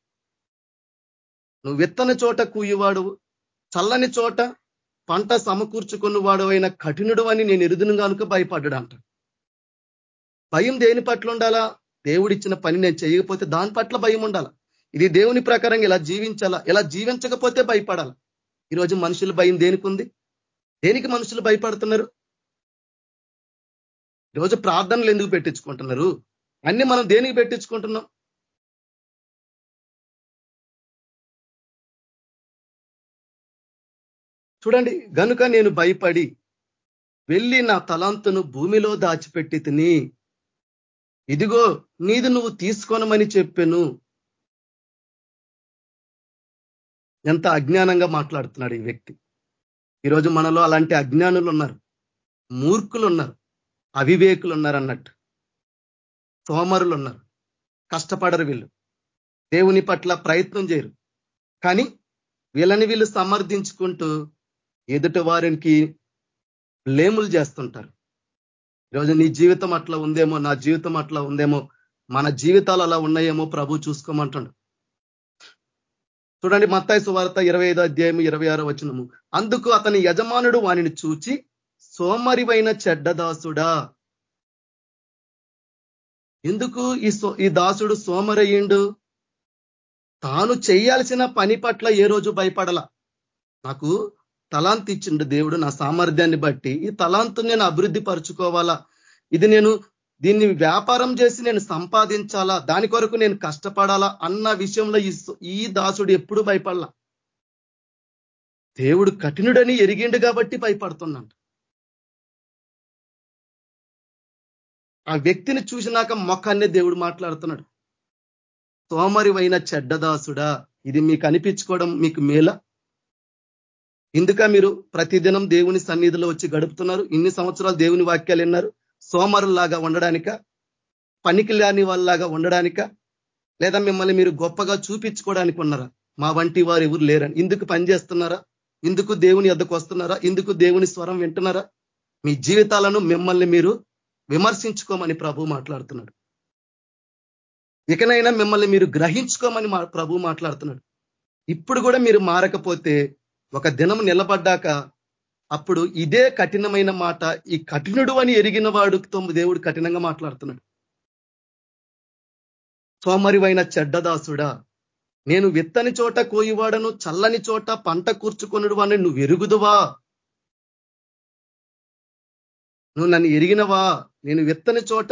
నువ్వు విత్తని చోట కూయివాడు చల్లని చోట పంట సమకూర్చుకున్నవాడు అయిన కఠినుడు అని నేను ఎరుదును కనుక భయపడ్డాడంట. భయం దేని పట్ల ఉండాలా? దేవుడిచ్చిన పని నేను చేయకపోతే దాని పట్ల భయం ఉండాలా? ఇది దేవుని ప్రకారం ఇలా జీవించాలా? ఇలా జీవించకపోతే భయపడాల? ఈరోజు మనుషులు భయం దేనికి ఉంది దేనికి మనుషులు భయపడుతున్నారు? ఈరోజు ప్రార్థనలు ఎందుకు పెట్టించుకుంటున్నారు? అన్ని మనం దేనికి పెట్టించుకుంటున్నాం? చూడండి గనుక నేను భయపడి వెళ్ళి నా తలాంతును భూమిలో దాచిపెట్టి తిని ఇదిగో నీది నువ్వు తీసుకోనమని చెప్పాను. ఎంత అజ్ఞానంగా మాట్లాడుతున్నాడు ఈ వ్యక్తి. ఈరోజు మనలో అలాంటి అజ్ఞానులు ఉన్నారు మూర్ఖులు ఉన్నారు అవివేకులు ఉన్నారు అన్నట్టు. సోమరులు ఉన్నారు కష్టపడరు వీళ్ళు. దేవుని పట్ల ప్రయత్నం చేయరు. కానీ వీళ్ళని వీళ్ళు సమర్థించుకుంటూ ఎదుటి వారికి లేములు చేస్తుంటారు. ఈరోజు నీ జీవితం అట్లా ఉందేమో నా జీవితం అట్లా ఉందేమో మన జీవితాలు అలా ఉన్నాయేమో ప్రభు చూసుకోమంటాడు. చూడండి మత్తాయి సువార్త ఇరవై ఐదో అధ్యాయం ఇరవై ఆరో వచనము. అందుకు అతని యజమానుడు వానిని చూచి సోమరివైన చెడ్డదాసుడా ఎందుకు ఈ ఈ దాసుడు సోమరయ్యిండు? తాను చేయాల్సిన పని పట్ల ఏ రోజు భయపడల? నాకు తలాంత్ ఇచ్చిండు దేవుడు నా సామర్థ్యాన్ని బట్టి. ఈ తలాంతు నేను అభివృద్ధి పరుచుకోవాలా? ఇది నేను దీన్ని వ్యాపారం చేసి నేను సంపాదించాలా? దాని కొరకు నేను కష్టపడాలా? అన్న విషయంలో ఈ దాసుడు ఎప్పుడు భయపడలా? దేవుడు కఠినుడని ఎరిగిండు కాబట్టి భయపడుతున్నాడు. ఆ వ్యక్తిని చూసినాక మొఖాన్నే దేవుడు మాట్లాడుతున్నాడు. సోమరివైన చెడ్డదాసుడా ఇది మీకు అనిపించుకోవడం మీకు మేల? ఇందుక మీరు ప్రతిదినం దేవుని సన్నిధిలో వచ్చి గడుపుతున్నారు. ఇన్ని సంవత్సరాలు దేవుని వాక్యాలు విన్నారు. సోమరులాగా ఉండడానిక? పనికి లేని వాళ్ళలాగా ఉండడానిక? లేదా మిమ్మల్ని మీరు గొప్పగా చూపించుకోవడానికి ఉన్నారా? మా వంటి వారు ఎవరు లేరని. ఇందుకు పనిచేస్తున్నారా ఇందుకు దేవుని ఎద్దకు వస్తున్నారా? ఇందుకు దేవుని స్వరం వింటున్నారా? మీ జీవితాలను మిమ్మల్ని మీరు విమర్శించుకోమని ప్రభు మాట్లాడుతున్నాడు. ఇకనైనా మిమ్మల్ని మీరు గ్రహించుకోమని ప్రభు మాట్లాడుతున్నాడు. ఇప్పుడు కూడా మీరు మారకపోతే ఒక దినం నిలబడ్డాక అప్పుడు ఇదే కఠినమైన మాట ఈ కఠినుడు అని ఎరిగిన వాడుతో దేవుడు కఠినంగా మాట్లాడుతున్నాడు. సోమరివైన చెడ్డదాసుడా నేను విత్తని చోట కోయివాడను చల్లని చోట పంట కూర్చుకొనుడు అని నువ్వు ఎరుగుదువా? నువ్వు నన్ను ఎరిగినవా? నేను విత్తని చోట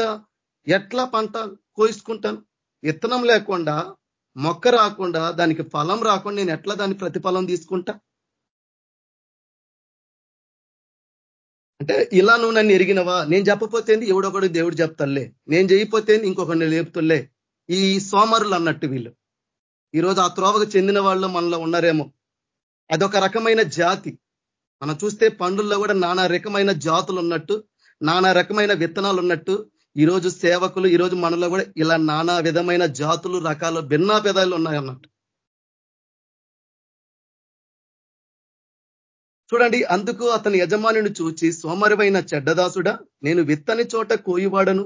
ఎట్లా పంట కోయిసుకుంటాను? విత్తనం లేకుండా మొక్క రాకుండా దానికి ఫలం రాకుండా నేను ఎట్లా దాని ప్రతిఫలం తీసుకుంటా? అంటే ఇలా నువ్వు నన్ను ఎరిగినవా? నేను చెప్పపోతే ఎవడొకడు దేవుడు చెప్తాలే నేను చేయకపోతే ఇంకొకరిని లేపుతులే ఈ సోమరులు అన్నట్టు వీళ్ళు. ఈరోజు ఆ త్రోవకు చెందిన వాళ్ళు మనలో ఉన్నారేమో. అదొక రకమైన జాతి. మనం చూస్తే పండుల్లో కూడా నానా రకమైన జాతులు ఉన్నట్టు నానా రకమైన విత్తనాలు ఉన్నట్టు ఈరోజు సేవకులు ఈరోజు మనలో కూడా ఇలా నానా విధమైన జాతులు రకాలు భిన్నా పెదాలు ఉన్నాయన్నట్టు చూడండి అందుకు అతని యజమానిని చూచి సోమరివైన చెడ్డదాసుడా నేను విత్తని చోట కోయివాడను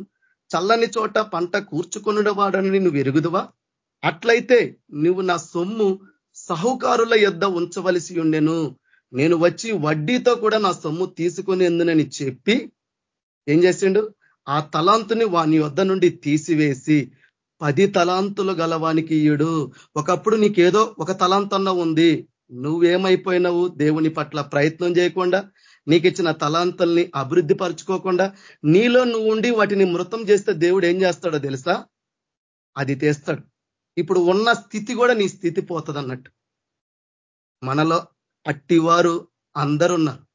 చల్లని చోట పంట కూర్చుకొనుడవాడని నువ్వు ఎరుగుదువా? అట్లయితే నువ్వు నా సొమ్ము సహుకారుల యొద్ద ఉంచవలసి ఉండెను. నేను వచ్చి వడ్డీతో కూడా నా సొమ్ము తీసుకునేందునని చెప్పి ఏం చేసిండు? ఆ తలాంతుని వాని వద్ద నుండి తీసివేసి పది తలాంతులు గలవానికి ఇయుడు ఒకప్పుడు నీకేదో ఒక తలాంతన్న ఉంది. నువ్వేమైపోయినావు? దేవుని పట్ల ప్రయత్నం చేయకుండా నీకు ఇచ్చిన తలాంతల్ని అభివృద్ధి పరచుకోకుండా నీలో నువ్వు ఉండి వాటిని మృతం చేస్తే దేవుడు ఏం చేస్తాడో తెలుసా? అది తెస్తాడు. ఇప్పుడు ఉన్న స్థితి కూడా నీ స్థితి పోతుంది మనలో అట్టివారు అందరున్నారు.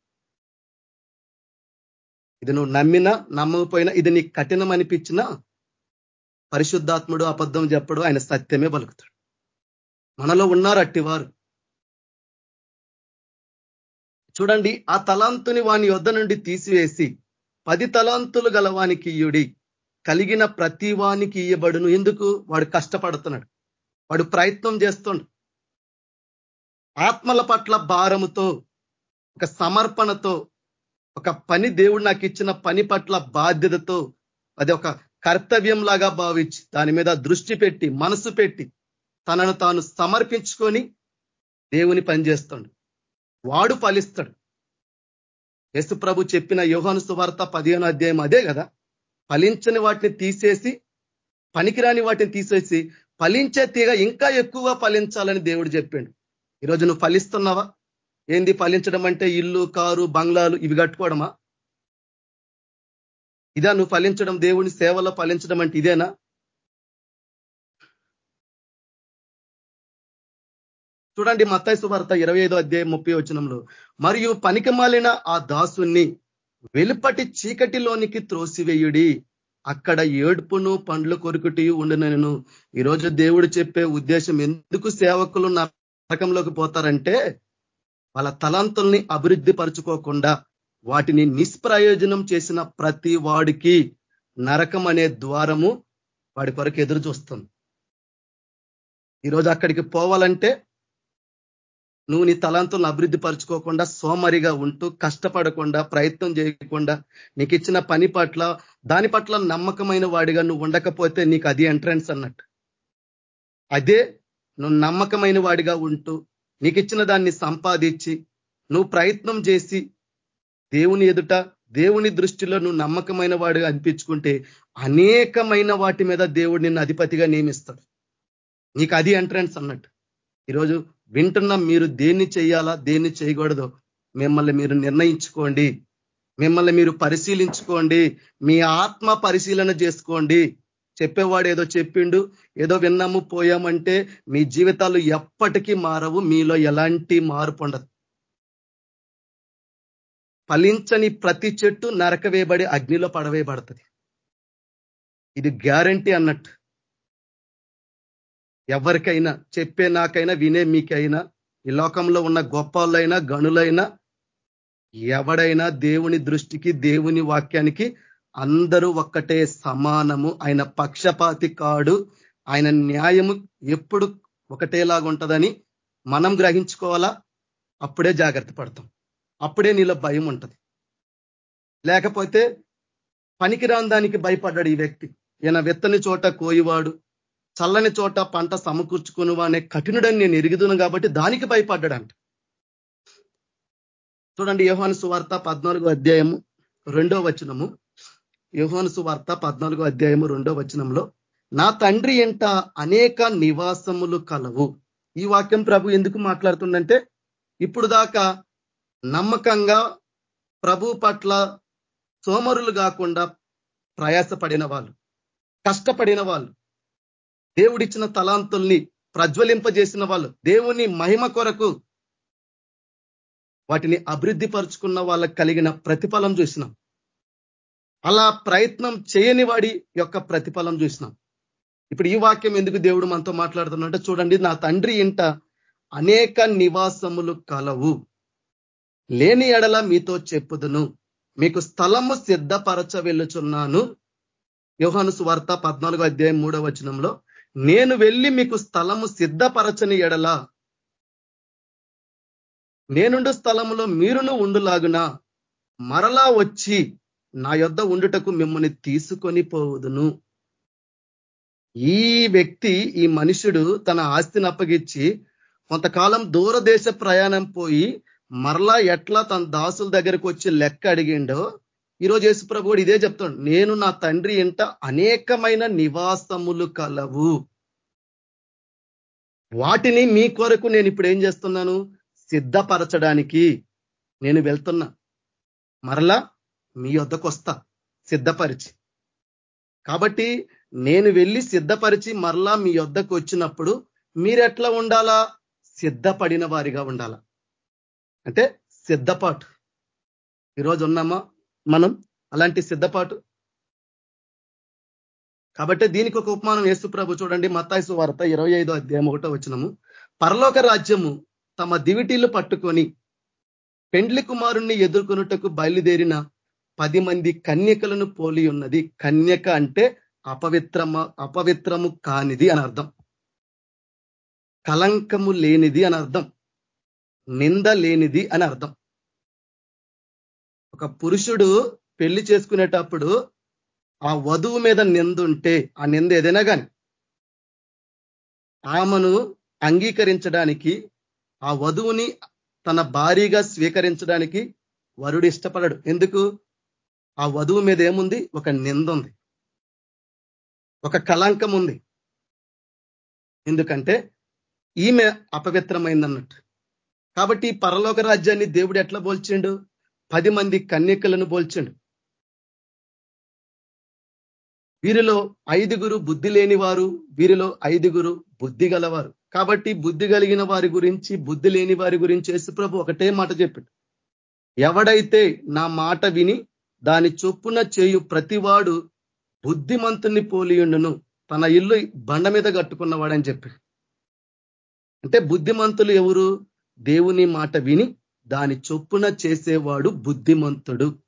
ఇది నువ్వు నమ్మినా నమ్మకపోయినా ఇది నీకు కఠినం అనిపించినా పరిశుద్ధాత్ముడు అబద్ధం చెప్పడు ఆయన సత్యమే పలుకుతాడు. మనలో ఉన్నారు అట్టివారు. చూడండి ఆ తలాంతుని వాని యొద్ధ నుండి తీసివేసి పది తలాంతులు గలవానికి ఇయుడి కలిగిన ప్రతి వానికి ఇయ్యబడును ఎందుకు? వాడు కష్టపడుతున్నాడు. వాడు ప్రయత్నం చేస్తుండు. ఆత్మల పట్ల భారముతో ఒక సమర్పణతో ఒక పని దేవుడు నాకు ఇచ్చిన పని పట్ల బాధ్యతతో అది ఒక కర్తవ్యం లాగా భావించి దాని మీద దృష్టి పెట్టి మనసు పెట్టి తనను తాను సమర్పించుకొని దేవుని పనిచేస్తాడు వాడు ఫలిస్తాడు. యేసు ప్రభు చెప్పిన యోహాను సువార్త పదిహేను అధ్యాయం అదే కదా? ఫలించని వాటిని తీసేసి పనికిరాని వాటిని తీసేసి ఫలించే తీగ ఇంకా ఎక్కువ ఫలించాలని దేవుడు చెప్పాడు. ఈరోజు నువ్వు ఫలిస్తున్నావా? ఏంది ఫలించడం అంటే ఇల్లు కారు బంగ్లాలు ఇవి కట్టుకోవడమా? ఇదా నువ్వు ఫలించడం దేవుని సేవలో ఫలించడం అంటే ఇదేనా? చూడండి మత్తాయి సువార్త ఇరవై ఐదో అధ్యాయం ముప్పై వచనంలో. మరియు పనికిమాలిన ఆ దాసుని వెలుపటి చీకటిలోనికి త్రోసివేయుడి. అక్కడ ఏడుపును పండ్లు కొరుకుటి ఉండనను. ఈరోజు దేవుడు చెప్పే ఉద్దేశం ఎందుకు సేవకులు నరకంలోకి పోతారంటే వాళ్ళ తలంతుల్ని అభివృద్ధి పరుచుకోకుండా వాటిని నిష్ప్రయోజనం చేసిన ప్రతి వాడికి నరకం అనే ద్వారము వాడి కొరకు ఎదురు చూస్తుంది. ఈరోజు అక్కడికి పోవాలంటే నువ్వు నీ తలాంతులను అభివృద్ధి పరుచుకోకుండా సోమరిగా ఉంటూ కష్టపడకుండా ప్రయత్నం చేయకుండా నీకు ఇచ్చిన పని పట్ల దాని పట్ల నమ్మకమైన వాడిగా నువ్వు ఉండకపోతే నీకు అది ఎంట్రన్స్ అన్నట్టు. అదే నువ్వు నమ్మకమైన వాడిగా ఉంటూ నీకు ఇచ్చిన దాన్ని సంపాదించి నువ్వు ప్రయత్నం చేసి దేవుని ఎదుట దేవుని దృష్టిలో నువ్వు నమ్మకమైన వాడిగా అనిపించుకుంటే అనేకమైన వాటి మీద దేవుడు నిన్ను అధిపతిగా నియమిస్తాడు. నీకు అది ఎంట్రన్స్ అన్నట్టు. ఈరోజు వింటున్న మీరు దేన్ని చేయాలా దేన్ని చేయకూడదు మిమ్మల్ని మీరు నిర్ణయించుకోండి. మిమ్మల్ని మీరు పరిశీలించుకోండి. మీ ఆత్మ పరిశీలన చేసుకోండి. చెప్పేవాడు ఏదో చెప్పిండు ఏదో విన్నాము పోయామంటే మీ జీవితాలు ఎప్పటికీ మారవు మీలో ఎలాంటి మార్పు ఉండదు. ఫలించని ప్రతి చెట్టు నరకవేయబడి అగ్నిలో పడవేయబడుతుంది. ఇది గ్యారంటీ అన్నట్టు. ఎవరికైనా చెప్పే నాకైనా వినే మీకైనా ఈ లోకంలో ఉన్న గొప్పలైనా గనులైనా ఎవడైనా దేవుని దృష్టికి దేవుని వాక్యానికి అందరూ ఒక్కటే సమానము. ఆయన పక్షపాతి కాడు. ఆయన న్యాయము ఎప్పుడు ఒకటేలాగా ఉంటుందని మనం గ్రహించుకోవాలా? అప్పుడే జాగ్రత్త పడతాం. అప్పుడే నీలో భయం ఉంటుంది. లేకపోతే పనికిరాని దానికి భయపడ్డాడు ఈ వ్యక్తి. ఈయన వెత్తని చోట కోయివాడు. చల్లని చోట పంట సమకూర్చుకుని అనే కఠినుడని నేను ఎరుగుదును కాబట్టి దానికి భయపడ్డాడంట. చూడండి యోహాను సువార్త పద్నాలుగో అధ్యాయము రెండో వచనము. యోహాను సువార్త పద్నాలుగో అధ్యాయము రెండో వచనంలో నా తండ్రి ఎంట అనేక నివాసములు కలవు. ఈ వాక్యం ప్రభు ఎందుకు మాట్లాడుతుందంటే ఇప్పుడు దాకా నమ్మకంగా ప్రభు పట్ల సోమరులు కాకుండా ప్రయాసపడిన వాళ్ళు కష్టపడిన వాళ్ళు దేవుడిచ్చిన తలాంతుల్ని ప్రజ్వలింపజేసిన వాళ్ళు దేవుని మహిమ కొరకు వాటిని అభివృద్ధి పరుచుకున్న వాళ్ళకి కలిగిన ప్రతిఫలం చూసినాం. అలా ప్రయత్నం చేయని వాడి యొక్క ప్రతిఫలం చూసినాం. ఇప్పుడు ఈ వాక్యం ఎందుకు దేవుడు మనతో మాట్లాడుతున్నట్టే చూడండి నా తండ్రి ఇంట అనేక నివాసములు కలవు. లేని ఎడల మీతో చెప్పుదును. మీకు స్థలము సిద్ధపరచ వెళ్ళుచున్నాను యోహాను సువార్త పద్నాలుగో అధ్యాయం మూడో వచనంలో నేను వెళ్ళి మీకు స్థలము సిద్ధపరచని ఎడల నేనుండు స్థలములో మీరును ఉండులాగున మరలా వచ్చి నా యొద్ద ఉండుటకు మిమ్మల్ని తీసుకొని పోవుదును ఈ వ్యక్తి ఈ మనుషుడు తన ఆస్తిని అప్పగించి కొంతకాలం దూరదేశ ప్రయాణం పోయి మరలా ఎట్లా తన దాసుల దగ్గరకు వచ్చి లెక్క అడిగిండో ఈరోజు యేసుప్రభు కూడా ఇదే చెప్తాడు నేను నా తండ్రి ఇంట అనేకమైన నివాసములు కలవు. వాటిని మీ కొరకు నేను ఇప్పుడు ఏం చేస్తున్నాను? సిద్ధపరచడానికి నేను వెళ్తున్నా. మరలా మీ వద్దకు వస్తా. సిద్ధపరిచి. కాబట్టి నేను వెళ్ళి సిద్ధపరిచి మరలా మీ వద్దకు వచ్చినప్పుడు మీరు ఎట్లా ఉండాలా? సిద్ధపడిన వారిగా ఉండాలా. అంటే సిద్ధపాటు. ఈరోజు ఉన్నామా? మనం అలాంటి సిద్ధపాటు. కాబట్టి దీనికి ఒక ఉపమానం యేసు ప్రభు చూడండి. మత్తాయిసు వార్త ఇరవై ఐదో అధ్యాయం ఒకటో వచ్చినము పరలోక రాజ్యము తమ దివిటీలు పట్టుకొని పెండ్లి కుమారుణ్ణి ఎదుర్కొనుటకు బయలుదేరిన పది మంది కన్యకలను పోలి ఉన్నది. కన్యక అంటే అపవిత్రమ అపవిత్రము కానిది అని అర్థం. కలంకము లేనిది అని అర్థం. నింద లేనిది అని అర్థం. ఒక పురుషుడు పెళ్ళి చేసుకునేటప్పుడు ఆ వధువు మీద నిందుంటే ఆ నింద ఏదైనా కానీ ఆమెను అంగీకరించడానికి ఆ వధువుని తన భారీగా స్వీకరించడానికి వరుడు ఇష్టపడడు. ఎందుకు? ఆ వధువు మీద ఏముంది? ఒక నింద ఉంది. ఒక కళంకం ఉంది. ఎందుకంటే ఈమె అపవిత్రమైందన్నట్టు. కాబట్టి పరలోక రాజ్యాన్ని దేవుడు ఎట్లా పోల్చిండు పది మంది కన్యకలను పోల్చిండు వీరిలో ఐదుగురు బుద్ధి లేని వారు వీరిలో ఐదుగురు బుద్ధి గలవారు. కాబట్టి బుద్ధి కలిగిన వారి గురించి బుద్ధి లేని వారి గురించి యేసుప్రభు ఒకటే మాట చెప్పాడు. ఎవడైతే నా మాట విని దాని చొప్పున చేయు ప్రతివాడు బుద్ధిమంతుని పోలియుండును తన ఇల్లు బండ మీద కట్టుకున్నవాడని చెప్పి. అంటే బుద్ధిమంతులు ఎవరు? దేవుని మాట విని దాని చొప్పున చేసేవాడు బుద్ధిమంతుడు.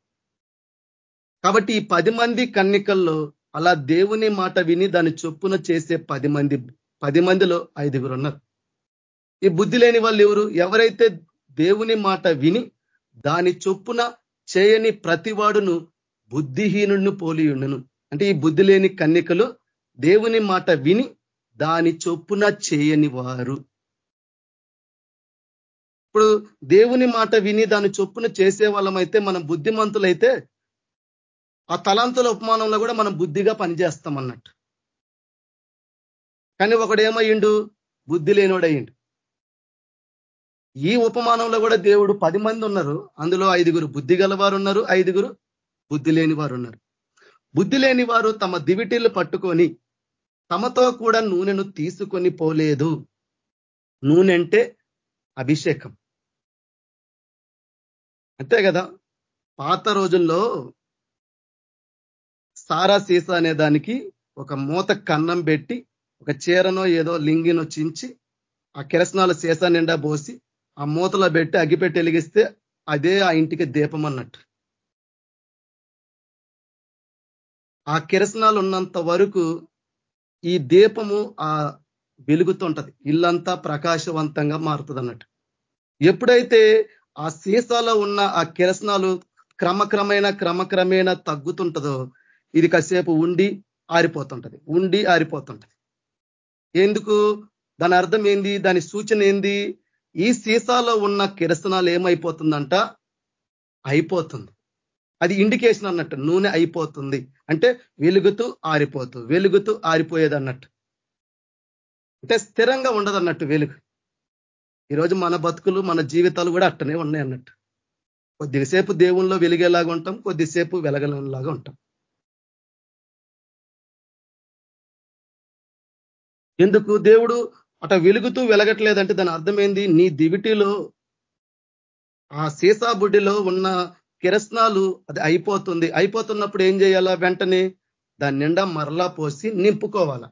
కాబట్టి ఈ పది మంది కన్నికల్లో అలా దేవుని మాట విని దాని చొప్పున చేసే పది మంది పది మందిలో ఐదుగురు ఉన్నారు. ఈ బుద్ధి లేని వాళ్ళు ఎవరు? ఎవరైతే దేవుని మాట విని దాని చొప్పున చేయని ప్రతివాడును బుద్ధిహీనుడిని పోలియుండును అంటే ఈ బుద్ధి లేని కన్నికలు దేవుని మాట విని దాని చొప్పున చేయని వారు. ఇప్పుడు దేవుని మాట విని దాని చొప్పున చేసే వాళ్ళమైతే మనం బుద్ధిమంతులైతే ఆ తలాంతుల ఉపమానంలో కూడా మనం బుద్ధిగా పనిచేస్తాం అన్నట్టు కానీ ఒకడేమయ్యిండు? బుద్ధి లేనోడయ్యిండు. ఈ ఉపమానంలో కూడా దేవుడు పది మంది ఉన్నారు. అందులో ఐదుగురు బుద్ధి గలవారు ఉన్నారు ఐదుగురు బుద్ధి లేని వారు ఉన్నారు బుద్ధి లేని వారు తమ దివిటీలు పట్టుకొని తమతో కూడా నూనెను తీసుకొని పోలేదు. నూనె అంటే అభిషేకం. అంతే కదా? పాత రోజుల్లో సారా సీసా అనే దానికి ఒక మూత కన్నం పెట్టి ఒక చీరనో ఏదో లింగినో చించి ఆ కిరసనాల సీసా నిండా పోసి ఆ మూతలో పెట్టి అగ్గిపెట్టి వెలిగిస్తే అదే ఆ ఇంటికి దీపం అన్నట్టు. ఆ కిరసనాలు ఉన్నంత వరకు ఈ దీపము ఆ వెలుగుతుంటది. ఇల్లంతా ప్రకాశవంతంగా మారుతుంది అన్నట్టు ఎప్పుడైతే ఆ సీసాలో ఉన్న ఆ కిరసనాలు క్రమక్రమేణ క్రమక్రమేణ తగ్గుతుంటదో ఇది కాసేపు ఉండి ఆరిపోతుంటది. ఉండి ఆరిపోతుంటది. ఎందుకు? దాని అర్థం ఏంది? దాని సూచన ఏంది? ఈ సీసాలో ఉన్న కిరసనాలు ఏమైపోతుందంట? అయిపోతుంది. అది ఇండికేషన్ అన్నట్టు నూనె అయిపోతుంది. అంటే వెలుగుతూ ఆరిపోతూ వెలుగుతూ ఆరిపోయేది అన్నట్టు అంటే స్థిరంగా ఉండదు అన్నట్టు వెలుగు. ఈరోజు మన బతుకులు మన జీవితాలు కూడా అట్టనే ఉన్నాయి అన్నట్టు. కొద్దిసేపు దేవుల్లో వెలిగేలాగా ఉంటాం కొద్దిసేపు వెలగలేలాగా ఉంటాం. ఎందుకు? దేవుడు అట వెలుగుతూ వెలగట్లేదంటే దాని అర్థమైంది? నీ దివిటిలో ఆ సీసా బుడ్డిలో ఉన్న కిరస్నాలు అది అయిపోతుంది. అయిపోతున్నప్పుడు ఏం చేయాలా వెంటనే? దాని నిండా మరలా పోసి నింపుకోవాలా.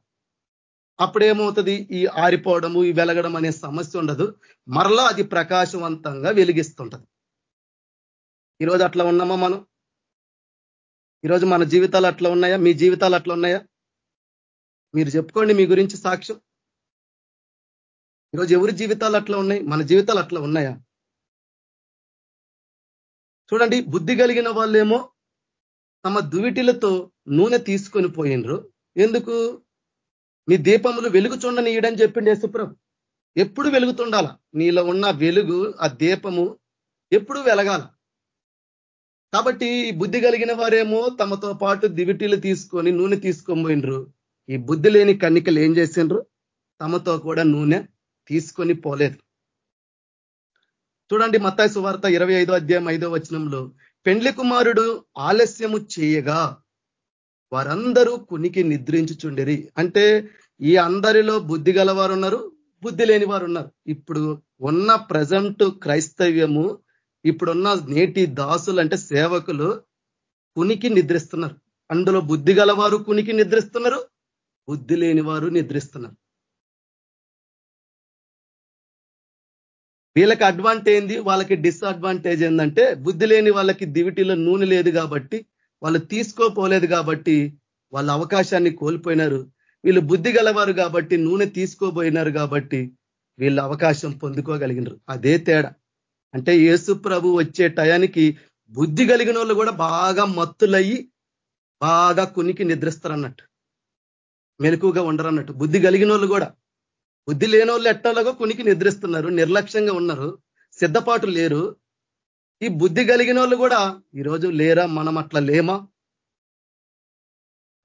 అప్పుడేమవుతుంది? ఈ ఆరిపోవడము ఈ వెలగడం అనే సమస్య ఉండదు. మరలా అది ప్రకాశవంతంగా వెలిగిస్తుంటది. ఈరోజు అట్లా ఉన్నామా మనం? ఈరోజు మన జీవితాలు అట్లా ఉన్నాయా? మీ జీవితాలు అట్లా ఉన్నాయా? మీరు చెప్పుకోండి మీ గురించి సాక్ష్యం. ఈరోజు ఎవరి జీవితాలు అట్లా ఉన్నాయి? మన జీవితాలు అట్లా ఉన్నాయా? చూడండి బుద్ధి కలిగిన వాళ్ళేమో తమ దువిటిలతో నూనె తీసుకొని పోయినరు. ఎందుకు? మీ దీపములు వెలుగు చూడని ఈడని చెప్పిండి యేసుప్రభు. ఎప్పుడు వెలుగుతుండాల? నీలో ఉన్న వెలుగు ఆ దీపము ఎప్పుడు వెలగాల? కాబట్టి బుద్ధి కలిగిన వారేమో తమతో పాటు దివిటీలు తీసుకొని నూనె తీసుకొని పోయినరు. ఈ బుద్ధి లేని కన్నికలు ఏం చేసిండ్రు? తమతో కూడా నూనె తీసుకొని పోలేదు. చూడండి మత్తాయి సువార్త ఇరవై ఐదో అధ్యాయం ఐదో వచనంలో పెండ్లి కుమారుడు ఆలస్యము చేయగా వారందరూ కునికి నిద్రించుచుండిరి. అంటే ఈ అందరిలో బుద్ధి గలవారు ఉన్నారు బుద్ధి లేని వారు ఉన్నారు ఇప్పుడు ఉన్న ప్రజెంట్ క్రైస్తవ్యము ఇప్పుడున్న నేటి దాసులు అంటే సేవకులు కునికి నిద్రిస్తున్నారు. అందులో బుద్ధి గలవారు కునికి నిద్రిస్తున్నారు బుద్ధి లేని వారు నిద్రిస్తున్నారు. వీళ్ళకి అడ్వాంటేజ్ ఏంది? వాళ్ళకి డిస్అడ్వాంటేజ్ ఏంటంటే బుద్ధి లేని వాళ్ళకి దివిటిలో నూనె లేదు కాబట్టి వాళ్ళు తీసుకోపోలేదు కాబట్టి వాళ్ళ అవకాశాన్ని కోల్పోయినారు. వీళ్ళు బుద్ధి గలవారు కాబట్టి నూనె తీసుకోబోయినారు కాబట్టి వీళ్ళ అవకాశం పొందుకోగలిగినారు. అదే తేడా. అంటే యేసు ప్రభు వచ్చే టయానికి బుద్ధి కలిగిన వాళ్ళు కూడా బాగా మత్తులయ్యి బాగా కునికి నిద్రిస్తారన్నట్టు. మెలకుగా ఉండరన్నట్టు. బుద్ధి కలిగిన వాళ్ళు కూడా. బుద్ధి లేని వాళ్ళు ఎట్టాలగో కునికి నిద్రిస్తున్నారు నిర్లక్ష్యంగా ఉన్నారు సిద్ధపాటు లేరు. ఈ బుద్ధి కలిగిన వాళ్ళు కూడా ఈరోజు లేరా మనం అట్లా లేమా?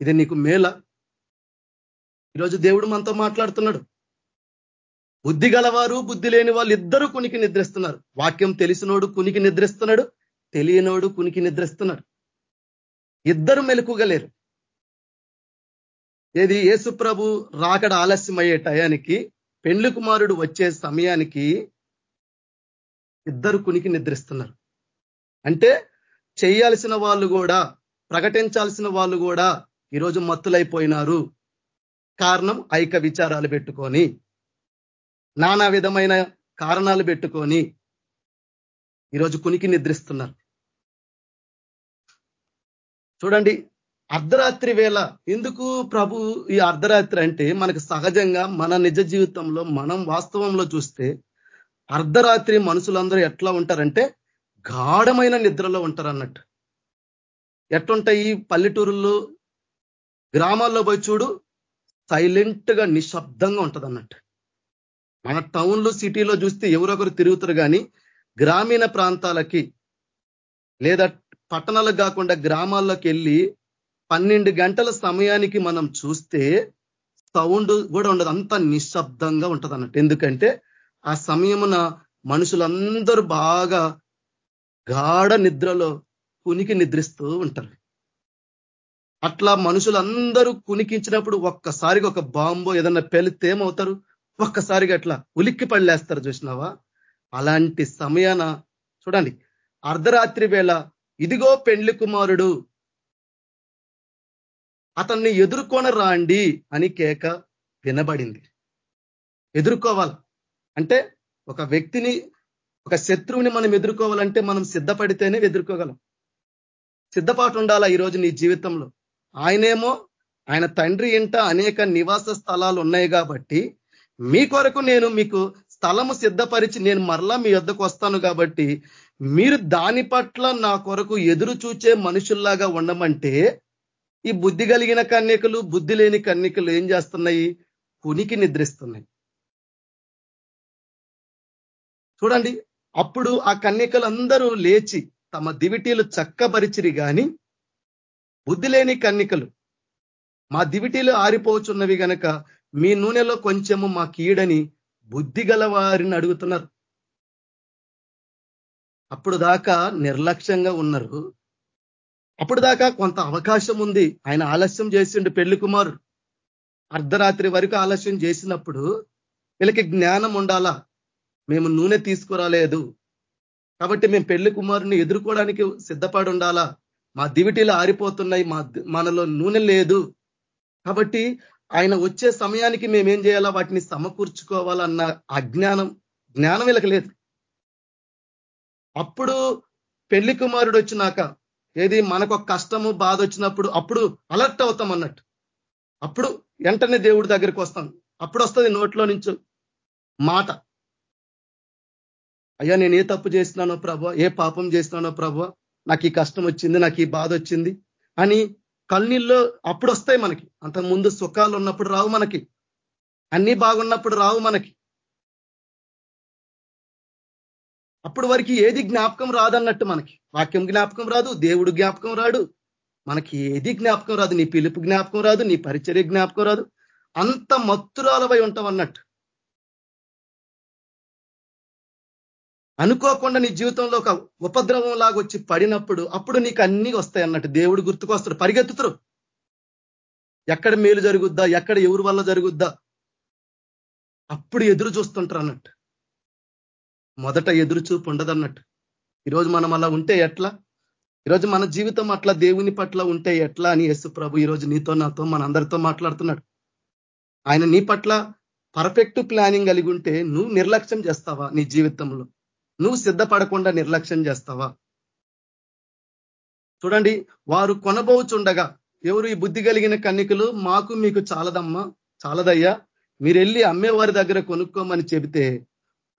ఇది నీకు మేల. ఈరోజు దేవుడు మనతో మాట్లాడుతున్నాడు. బుద్ధి గలవారు బుద్ధి లేని వాళ్ళు ఇద్దరూ కునికి నిద్రిస్తున్నారు. వాక్యం తెలిసినోడు కునికి నిద్రిస్తున్నాడు తెలియనోడు కునికి నిద్రిస్తున్నాడు. ఇద్దరు మెలకుగలేరు ఏది? యేసు ప్రభు రాకడ ఆలస్యం అయ్యే టయానికి పెండ్లి కుమారుడు వచ్చే సమయానికి ఇద్దరు కునికి నిద్రిస్తున్నారు. అంటే చేయాల్సిన వాళ్ళు కూడా ప్రకటించాల్సిన వాళ్ళు కూడా ఈరోజు మత్తులైపోయినారు. కారణం ఐక విచారాలు పెట్టుకొని నానా విధమైన కారణాలు పెట్టుకొని ఈరోజు కునికి నిద్రిస్తున్నారు. చూడండి అర్ధరాత్రి వేళ ఎందుకు ప్రభు ఈ అర్ధరాత్రి అంటే మనకు సహజంగా మన నిజ జీవితంలో మనం వాస్తవంలో చూస్తే అర్ధరాత్రి మనుషులందరూ ఎట్లా ఉంటారంటే గాఢమైన నిద్రలో ఉంటారు అన్నట్టు ఎట్లుంటాయి? పల్లెటూరుల్లో గ్రామాల్లో పోయి చూడు సైలెంట్గా నిశ్శబ్దంగా ఉంటది అన్నట్టు మన టౌన్లు సిటీలో చూస్తే ఎవరొకరు తిరుగుతారు కానీ గ్రామీణ ప్రాంతాలకి లేదా పట్టణాలకు కాకుండా గ్రామాల్లోకి వెళ్ళి పన్నెండు గంటల సమయానికి మనం చూస్తే సౌండ్ కూడా ఉండదు. అంత నిశ్శబ్దంగా ఉంటుంది అన్నట్టు. ఎందుకంటే ఆ సమయమున మనుషులందరూ బాగా గాఢ నిద్రలో కునికి నిద్రిస్తూ ఉంటారు. అట్లా మనుషులందరూ కునికించినప్పుడు ఒక్కసారిగా ఒక బాంబో ఏదన్నా పెళితే ఏమవుతారు? ఒక్కసారిగా అట్లా ఉలిక్కి పళ్ళేస్తారు చూసినావా? అలాంటి సమయాన చూడండి. అర్ధరాత్రి వేళ ఇదిగో పెండ్లి కుమారుడు అతన్ని ఎదుర్కొన రాండి అని కేక వినబడింది. ఎదుర్కోవాలి. అంటే ఒక వ్యక్తిని ఒక శత్రువుని మనం ఎదుర్కోవాలంటే మనం సిద్ధపడితేనే ఎదుర్కోగలం. సిద్ధపాటు ఉండాలా ఈరోజు నీ జీవితంలో? ఆయనేమో ఆయన తండ్రి ఇంట అనేక నివాస స్థలాలు ఉన్నాయి కాబట్టి మీ కొరకు నేను మీకు స్థలము సిద్ధపరిచి నేను మరలా మీ వద్దకు వస్తాను కాబట్టి మీరు దాని పట్ల నా కొరకు ఎదురు చూచే మనుషుల్లాగా ఉండమంటే ఈ బుద్ధి కలిగిన కన్యకలు బుద్ధి లేని కన్యకలు ఏం చేస్తున్నాయి? కునికి నిద్రిస్తున్నాయి. చూడండి అప్పుడు ఆ కన్యకలందరూ లేచి తమ దివిటీలు చక్కబరిచిరి గాని బుద్ధి లేని కన్యకలు మా దివిటీలు ఆరిపోచున్నవి గనక మీ నూనెలో కొంచెము మా కీడని బుద్ధి వారిని అడుగుతున్నారు. అప్పుడు దాకా నిర్లక్ష్యంగా ఉన్నారు. అప్పుడు దాకా కొంత అవకాశం ఉంది. ఆయన ఆలస్యం చేసిండు పెళ్ళి కుమారు అర్ధరాత్రి వరకు ఆలస్యం చేసినప్పుడు వీళ్ళకి జ్ఞానం ఉండాలా? మేము నూనె తీసుకురాలేదు. కాబట్టి మేము పెళ్ళి కుమారుని ఎదుర్కోవడానికి సిద్ధపడి ఉండాలా? మా దివిటీలు ఆరిపోతున్నాయి. మా మనలో నూనె లేదు. కాబట్టి ఆయన వచ్చే సమయానికి మేమేం చేయాలా? వాటిని సమకూర్చుకోవాలన్న అజ్ఞానం జ్ఞానం వీళ్ళకి లేదు. అప్పుడు పెళ్ళి కుమారుడు వచ్చినాక ఏది మనకు కష్టము బాధ వచ్చినప్పుడు అప్పుడు అలర్ట్ అవుతాం అన్నట్టు. అప్పుడు వెంటనే దేవుడి దగ్గరికి వస్తాం. అప్పుడు వస్తుంది నోట్లో నుంచి మాట. అయ్యా నేను ఏ తప్పు చేసినానో ప్రభు ఏ పాపం చేసినానో ప్రభు నాకు ఈ కష్టం వచ్చింది నాకు ఈ బాధ వచ్చింది అని కన్నీళ్ళు అప్పుడు వస్తాయి మనకి. అంత ముందు సుఖాలు ఉన్నప్పుడు రావు మనకి. అన్ని బాగున్నప్పుడు రావు మనకి. అప్పుడు వరకు ఏది జ్ఞాపకం రాదన్నట్టు మనకి. వాక్యం జ్ఞాపకం రాదు దేవుడు జ్ఞాపకం రాడు. మనకి ఏది జ్ఞాపకం రాదు నీ పిలుపు జ్ఞాపకం రాదు నీ పరిచర్య జ్ఞాపకం రాదు. అంత మత్తురాలవై ఉంటాం అన్నట్టు అనుకోకుండా నీ జీవితంలో ఒక ఉపద్రవం లాగా వచ్చి పడినప్పుడు అప్పుడు నీకు అన్ని వస్తాయి అన్నట్టు. దేవుడు గుర్తుకొస్తాడు. పరిగెత్తుతురు. ఎక్కడ మేలు జరుగుద్దా ఎక్కడ ఎవరి వల్ల జరుగుద్దా? అప్పుడు ఎదురు చూస్తుంటారు అన్నట్టు. మొదట ఎదురు చూపు ఉండదన్నట్టు. ఈరోజు మనం అలా ఉంటే ఎట్లా? ఈరోజు మన జీవితం అట్లా దేవుని పట్ల ఉంటే ఎట్లా అని యేసు ప్రభు ఈరోజు నీతో నాతో మన అందరితో మాట్లాడుతున్నాడు. ఆయన నీ పట్ల పర్ఫెక్ట్ ప్లానింగ్ కలిగి ఉంటే నువ్వు నిర్లక్ష్యం చేస్తావా నీ జీవితంలో? నువ్వు సిద్ధపడకుండా నిర్లక్ష్యం చేస్తావా? చూడండి వారు కొనబోచుండగా ఎవరు ఈ బుద్ధి కలిగిన కన్నికలు? మాకు మీకు చాలదమ్మా చాలదయ్యా. మీరు వెళ్ళి అమ్మేవారి దగ్గర కొనుక్కోమని చెబితే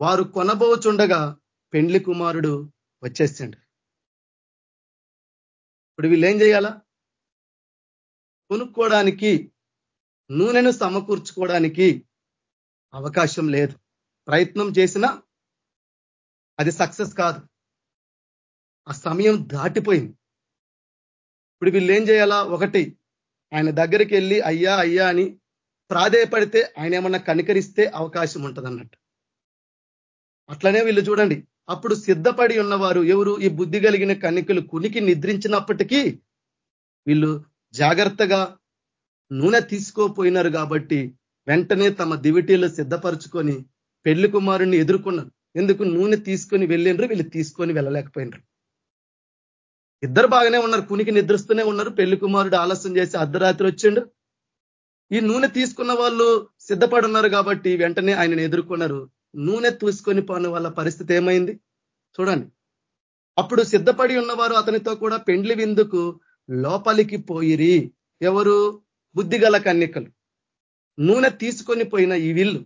వారు కొనబోచుండగా పెండ్లి కుమారుడు వచ్చేసిండు ఇప్పుడు వీళ్ళు ఏం చేయాలా? కొనుక్కోవడానికి నూనెను సమకూర్చుకోవడానికి అవకాశం లేదు. ప్రయత్నం చేసినా అది సక్సెస్ కాదు. ఆ సమయం దాటిపోయింది. ఇప్పుడు వీళ్ళు ఏం చేయాలా? ఒకటి ఆయన దగ్గరికి వెళ్ళి అయ్యా అయ్యా అని ప్రాధేయపడితే ఆయన ఏమన్నా కనికరిస్తే అవకాశం ఉంటుంది అన్నట్టు అట్లనే వీళ్ళు చూడండి. అప్పుడు సిద్ధపడి ఉన్నవారు ఎవరు? ఈ బుద్ధి కలిగిన కన్నికలు కునికి నిద్రించినప్పటికీ వీళ్ళు జాగ్రత్తగా నూనె తీసుకోపోయినారు కాబట్టి వెంటనే తమ దివిటీలు సిద్ధపరచుకొని పెళ్ళి కుమారుణ్ణి ఎదుర్కొన్నారు. ఎందుకు? నూనె తీసుకొని వెళ్ళిండ్రు వీళ్ళు తీసుకొని వెళ్ళలేకపోయినరు. ఇద్దరు బాగానే ఉన్నారు కునికి నిద్రిస్తూనే ఉన్నారు పెళ్ళి కుమారుడు ఆలస్యం చేసి అర్ధరాత్రి వచ్చిండు. ఈ నూనె తీసుకున్న వాళ్ళు సిద్ధపడున్నారు కాబట్టి వెంటనే ఆయనను ఎదుర్కొన్నారు. నూనె పూసుకొని పోని వాళ్ళ పరిస్థితి ఏమైంది? చూడండి. అప్పుడు సిద్ధపడి ఉన్నవారు అతనితో కూడా పెండ్లి విందుకు లోపలికి పోయిరి. ఎవరు? బుద్ధిగల కన్యకలు. నూనె తీసుకొని పోయిన ఈ విల్లు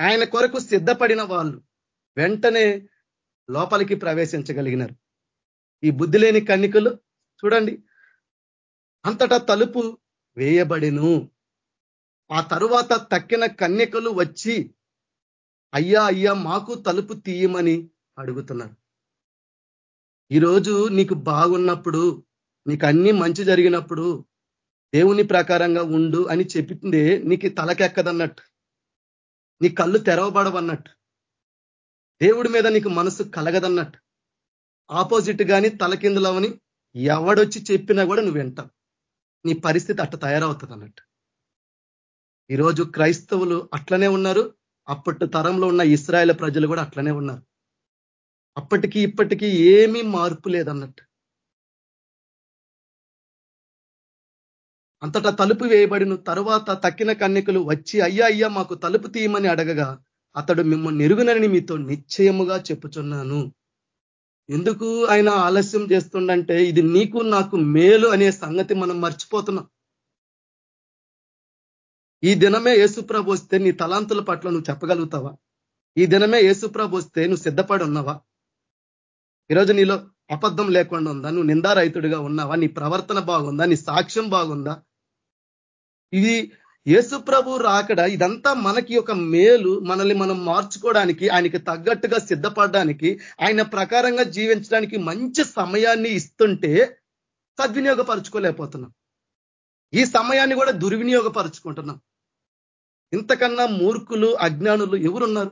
ఆయన కొరకు సిద్ధపడిన వాళ్ళు వెంటనే లోపలికి ప్రవేశించగలిగినారు. ఈ బుద్ధి లేని కన్నికలు చూడండి. అంతటా తలుపు వేయబడిను. ఆ తరువాత తక్కిన కన్యకలు వచ్చి అయ్యా అయ్యా మాకు తలుపు తీయమని అడుగుతున్నారు. ఈరోజు నీకు బాగున్నప్పుడు నీకు అన్ని మంచి జరిగినప్పుడు దేవుని ప్రకారంగా ఉండు అని చెప్పిందే నీకు తలకెక్కదన్నట్టు నీ కళ్ళు తెరవబడవన్నట్టు దేవుడి మీద నీకు మనసు కలగదన్నట్టు ఆపోజిట్ కానీ తలకిందులవని ఎవడొచ్చి చెప్పినా కూడా నువ్వు వింటావు. నీ పరిస్థితి అట్ట తయారవుతుంది అన్నట్టు ఈరోజు క్రైస్తవులు అట్లనే ఉన్నారు అప్పటి తరంలో ఉన్న ఇస్రాయేల్ ప్రజలు కూడా అట్లనే ఉన్నారు. అప్పటికి ఇప్పటికీ ఏమీ మార్పు లేదన్నట్టు. అంతటా తలుపు వేయబడిన తర్వాత తక్కిన కన్యకులు వచ్చి అయ్యా అయ్యా మాకు తలుపు తీయమని అడగగా అతడు మిమ్మల్ని ఎరుగునని మీతో నిశ్చయముగా చెప్పుచున్నాను. ఎందుకు ఆయన ఆలస్యం చేస్తుండంటే ఇది నీకు నాకు మేలు అనే సంగతి మనం మర్చిపోతున్నాం. ఈ దినమే యేసుప్రభు వస్తే నీ తలాంతుల పట్ల నువ్వు చెప్పగలుగుతావా? ఈ దినమే యేసుప్రభు వస్తే నువ్వు సిద్ధపడి ఉన్నావా? ఈరోజు నీలో అబద్ధం లేకుండా ఉందా? నువ్వు నిందారైతుడిగా ఉన్నావా? నీ ప్రవర్తన బాగుందా? నీ సాక్ష్యం బాగుందా? ఇది యేసుప్రభు రాకడ ఇదంతా మనకి ఒక మేలు. మనల్ని మనం మార్చుకోవడానికి ఆయనకి తగ్గట్టుగా సిద్ధపడడానికి ఆయన ప్రకారంగా జీవించడానికి మంచి సమయాన్ని ఇస్తుంటే సద్వినియోగపరచుకోలేకపోతున్నాం. ఈ సమయాన్ని కూడా దుర్వినియోగపరుచుకుంటున్నాం. ఇంతకన్నా మూర్ఖులు అజ్ఞానులు ఎవరున్నారు?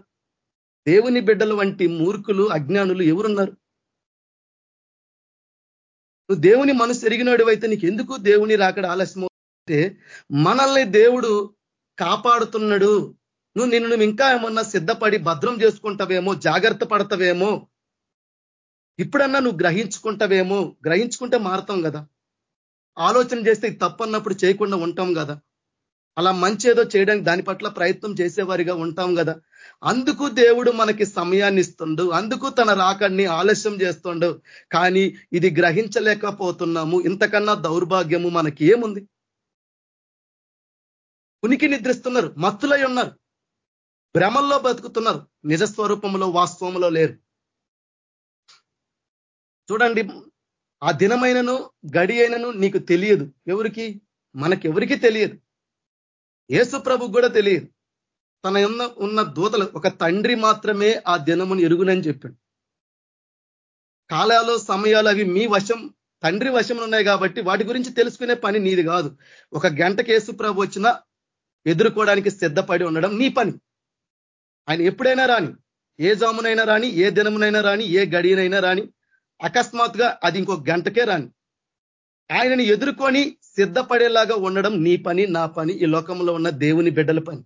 దేవుని బిడ్డలు వంటి మూర్ఖులు అజ్ఞానులు ఎవరున్నారు? నువ్వు దేవుని మనసు ఎరిగినాడు అయితే నీకు ఎందుకు దేవుని రాకడ ఆలస్యం అంటే మనల్ని దేవుడు కాపాడుతున్నాడు. నువ్వు నిన్ను నువ్వు ఇంకా ఏమన్నా సిద్ధపడి భద్రం చేసుకుంటావేమో జాగ్రత్త పడతావేమో ఇప్పుడన్నా నువ్వు గ్రహించుకుంటావేమో గ్రహించుకుంటే మారతాం కదా. ఆలోచన చేస్తే తప్పన్నప్పుడు చేయకుండా ఉంటాం కదా. అలా మంచి ఏదో చేయడానికి దాని పట్ల ప్రయత్నం చేసేవారిగా ఉంటాం కదా. అందుకు దేవుడు మనకి సమయాన్ని ఇస్తుండు. అందుకు తన రాకడిని ఆలస్యం చేస్తుండు. కానీ ఇది గ్రహించలేకపోతున్నాము. ఇంతకన్నా దౌర్భాగ్యము మనకి ఏముంది? ఉనికి నిద్రిస్తున్నారు. మత్తులై ఉన్నారు. భ్రమల్లో బతుకుతున్నారు. నిజస్వరూపంలో వాస్తవంలో లేరు. చూడండి ఆ దినమైనను గడి అయినను నీకు తెలియదు. ఎవరికి? మనకెవరికి తెలియదు. యేసు ప్రభు కూడా తెలియదు. తన ఉన్న ఉన్న దూతలు ఒక తండ్రి మాత్రమే ఆ దినమును ఎరుగునని చెప్పాడు. కాలాలు సమయాలు అవి మీ వశం తండ్రి వశం ఉన్నాయి కాబట్టి వాటి గురించి తెలుసుకునే పని నీది కాదు. ఒక గంటకి యేసు ప్రభు వచ్చినా ఎదుర్కోవడానికి సిద్ధపడి ఉండడం నీ పని. ఆయన ఎప్పుడైనా రాని ఏ జామునైనా రాని ఏ దినమునైనా రాని ఏ గడియనైనా రాని అకస్మాత్తుగా అది ఇంకో గంటకే రాని. ఆయనని ఎదుర్కొని సిద్ధపడేలాగా ఉండడం నీ పని నా పని ఈ లోకంలో ఉన్న దేవుని బిడ్డల పని.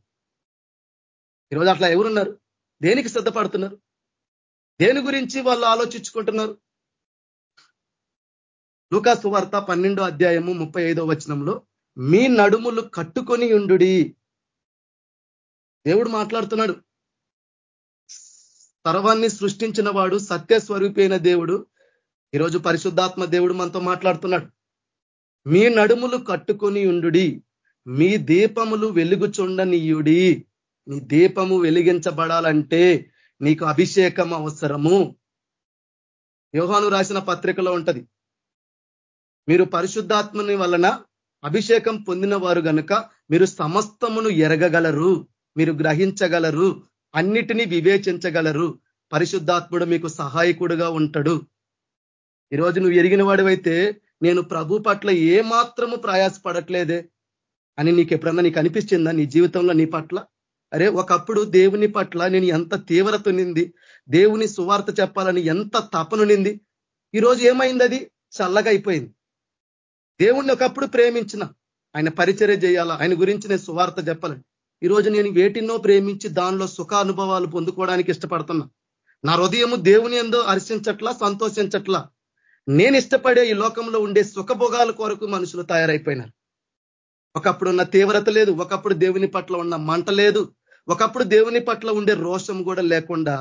ఈరోజు అట్లా ఎవరున్నారు? దేనికి సిద్ధపడుతున్నారు? దేని గురించి వాళ్ళు ఆలోచించుకుంటున్నారు? లూకాసు వార్త పన్నెండో అధ్యాయము ముప్పై ఐదో వచనంలో మీ నడుములు కట్టుకొని ఉండు దేవుడు మాట్లాడుతున్నాడు. సర్వాన్ని సృష్టించిన వాడు సత్య స్వరూపైన దేవుడు. ఈరోజు పరిశుద్ధాత్మ దేవుడు మనతో మాట్లాడుతున్నాడు. మీ నడుములు కట్టుకొని ఉండుడి. మీ దీపములు వెలుగుచుండనీయుడి. నీ దీపము వెలిగించబడాలంటే నీకు అభిషేకం అవసరము. యోహాను రాసిన పత్రికలో ఉంటది. మీరు పరిశుద్ధాత్మని వలన అభిషేకం పొందిన వారు గనుక మీరు సమస్తమును ఎరగగలరు మీరు గ్రహించగలరు అన్నిటినీ వివేచించగలరు. పరిశుద్ధాత్ముడు మీకు సహాయకుడుగా ఉంటాడు. ఈరోజు నువ్వు ఎరిగిన వాడివైతే నేను ప్రభు పట్ల ఏ మాత్రము ప్రయాసపడట్లేదే అని నీకు ఎప్పుడన్నా నీకు అనిపించిందా నీ జీవితంలో నీ పట్ల? అరే ఒకప్పుడు దేవుని పట్ల నేను ఎంత తీవ్రత నింది దేవుని సువార్త చెప్పాలని ఎంత తపనునింది ఈరోజు ఏమైంది అది చల్లగా అయిపోయింది. దేవుణ్ణి ఒకప్పుడు ప్రేమించిన ఆయన పరిచర్య చేయాలా ఆయన గురించి నేను సువార్త చెప్పాలని. ఈరోజు నేను వేటినో ప్రేమించి దానిలో సుఖ అనుభవాలు పొందుకోవడానికి ఇష్టపడుతున్నా. నా హృదయము దేవుని ఎందో హర్షించట్లా సంతోషించట్లా? నేను ఇష్టపడే ఈ లోకంలో ఉండే సుఖభోగాల కొరకు మనుషులు తయారైపోయినారు. ఒకప్పుడు ఉన్న తీవ్రత లేదు ఒకప్పుడు దేవుని పట్ల ఉన్న మంట లేదు ఒకప్పుడు దేవుని పట్ల ఉండే రోషం కూడా లేకుండా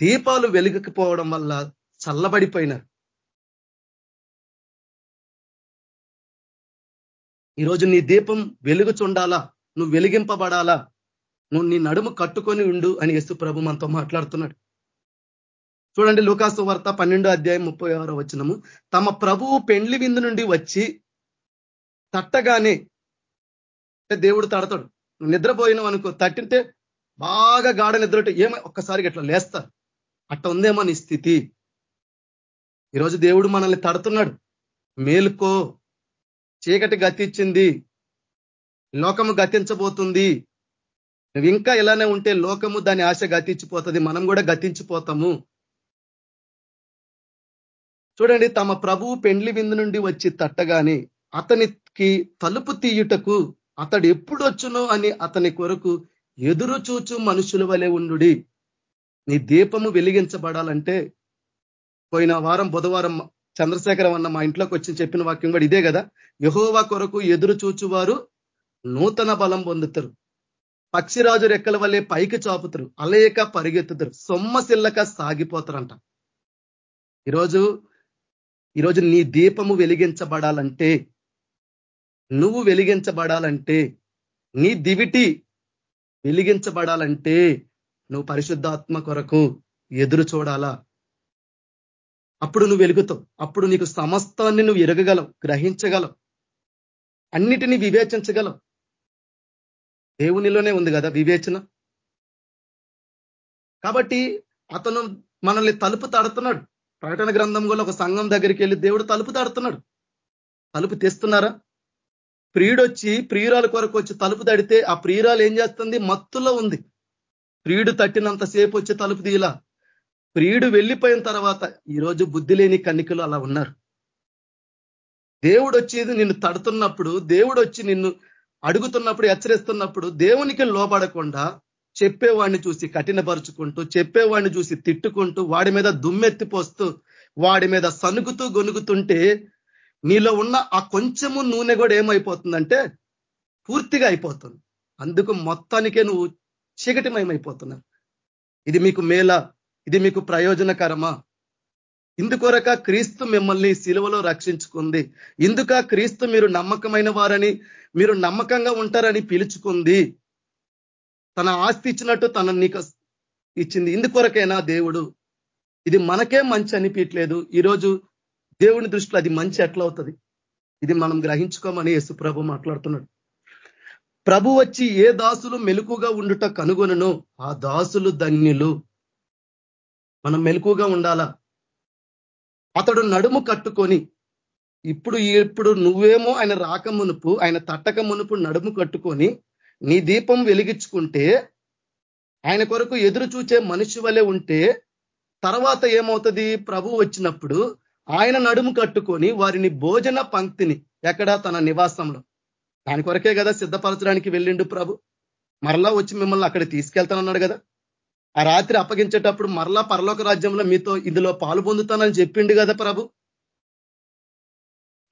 దీపాలు వెలుగకపోవడం వల్ల చల్లబడిపోయినారు. ఈరోజు నీ దీపం వెలుగుచుండాలా? నువ్వు వెలిగింపబడాలా? నువ్వు నీ నడుము కట్టుకొని ఉండు అని యేసు ప్రభు మనతో మాట్లాడుతున్నాడు. చూడండి లూకాసు వార్త పన్నెండో అధ్యాయం ముప్పై ఆరో వచ్చినము తమ ప్రభువు పెండ్లి విందు నుండి వచ్చి తట్టగానే దేవుడు తడతాడు. నిద్రపోయినావు అనుకో తట్టింటే బాగా గాఢ నిద్రటే ఏమో ఒక్కసారి ఇట్లా లేస్తా అట్ట ఉందేమో నీ స్థితి. ఈరోజు దేవుడు మనల్ని తడుతున్నాడు. మేలుకో చీకటి గతించింది లోకము గతించబోతుంది. నువ్వు ఇంకా ఇలానే ఉంటే లోకము దాని ఆశ గతించిపోతుంది మనం కూడా గతించిపోతాము. చూడండి తమ ప్రభువు పెండ్లి విందు నుండి వచ్చి తట్టగానే అతనికి తలుపు తీయుటకు అతడు ఎప్పుడు వచ్చునో అని అతని కొరకు ఎదురు చూచు మనుషుల వలె ఉండు నీ దీపము వెలిగించబడాలంటే పోయిన వారం బుధవారం చంద్రశేఖరం అన్న మా ఇంట్లోకి వచ్చి చెప్పిన వాక్యం కూడా ఇదే కదా. యహోవా కొరకు ఎదురు చూచువారు నూతన బలం పొందుతారు. పక్షిరాజు రెక్కల వల్లే పైకి చాపుతారు. అలయక పరిగెత్తుతారు. సొమ్మసిల్లక సాగిపోతారంట. ఈరోజు ఈరోజు నీ దీపము వెలిగించబడాలంటే నువ్వు వెలిగించబడాలంటే నీ దివిటి వెలిగించబడాలంటే నువ్వు పరిశుద్ధాత్మ కొరకు ఎదురు చూడాలా? అప్పుడు నువ్వు వెలుగుతావు. అప్పుడు నీకు సమస్తాన్ని నువ్వు ఎరగగలవు గ్రహించగలవు. అన్నిటినీ వివేచించగలవు. దేవునిలోనే ఉంది కదా వివేచన? కాబట్టి అతను మనల్ని తలుపు తడుతున్నాడు. ప్రకటన గ్రంథం కూడా ఒక సంఘం దగ్గరికి వెళ్ళి దేవుడు తలుపు తడుతున్నాడు తలుపు తెస్తున్నారా? ప్రియుడొచ్చి ప్రియురాల కొరకు వచ్చి తలుపు తడితే ఆ ప్రియురాలు ఏం చేస్తుంది? మత్తులో ఉంది. ప్రియుడు తట్టినంత సేపు వచ్చి తలుపు తీయలా. ప్రియుడు వెళ్ళిపోయిన తర్వాత ఈరోజు బుద్ధి లేని కన్నికలు అలా ఉన్నారు. దేవుడు వచ్చేది నిన్ను తడుతున్నప్పుడు దేవుడు వచ్చి నిన్ను అడుగుతున్నప్పుడు హెచ్చరిస్తున్నప్పుడు దేవునికి లోబడకుండా చెప్పేవాడిని చూసి కఠినపరుచుకుంటూ చెప్పేవాడిని చూసి తిట్టుకుంటూ వాడి మీద దుమ్మెత్తిపోస్తూ వాడి మీద సనుగుతూ గొనుగుతుంటే నీలో ఉన్న ఆ కొంచెము నూనె కూడా ఏమైపోతుందంటే పూర్తిగా అయిపోతుంది. అందుకు మొత్తానికే నువ్వు చీకటిమయమైపోతున్నావు. ఇది మీకు మేల ఇది మీకు ప్రయోజనకరమా? ఇందుకొరక క్రీస్తు మిమ్మల్ని సిలువలో రక్షించుకుంది. ఇందుక క్రీస్తు మీరు నమ్మకమైన వారని మీరు నమ్మకంగా ఉంటారని పిలుచుకుంది. తన ఆస్తి ఇచ్చినట్టు తన నీకు ఇచ్చింది. ఇందుకొరకైనా దేవుడు ఇది మనకే మంచి అనిపించట్లేదు. ఈరోజు దేవుని దృష్టిలో అది మంచి ఎట్లా అవుతుంది? ఇది మనం గ్రహించుకోమని యేసు ప్రభు మాట్లాడుతున్నాడు. ప్రభు వచ్చి ఏ దాసులు మెలుకుగా ఉండుట కనుగొనను? ఆ దాసులు ధన్యులు. మనం మెలుకుగా ఉండాలా? అతడు నడుము కట్టుకొని ఇప్పుడు ఇప్పుడు నువ్వేమో ఆయన రాక మునుపు ఆయన తట్టక మునుపు నడుము కట్టుకొని నీ దీపం వెలిగించుకుంటే ఆయన కొరకు ఎదురు చూచే మనిషి వలె ఉంటే తర్వాత ఏమవుతుంది? ప్రభు వచ్చినప్పుడు ఆయన నడుము కట్టుకొని వారిని భోజన పంక్తిని ఎక్కడ? తన నివాసంలో. దాని కొరకే కదా సిద్ధపరచడానికి వెళ్ళిండు ప్రభు. మరలా వచ్చి మిమ్మల్ని అక్కడ తీసుకెళ్తానన్నాడు కదా. ఆ రాత్రి అప్పగించేటప్పుడు మరలా పరలోక రాజ్యంలో మీతో ఇందులో పాలు పొందుతానని చెప్పిండు కదా ప్రభు.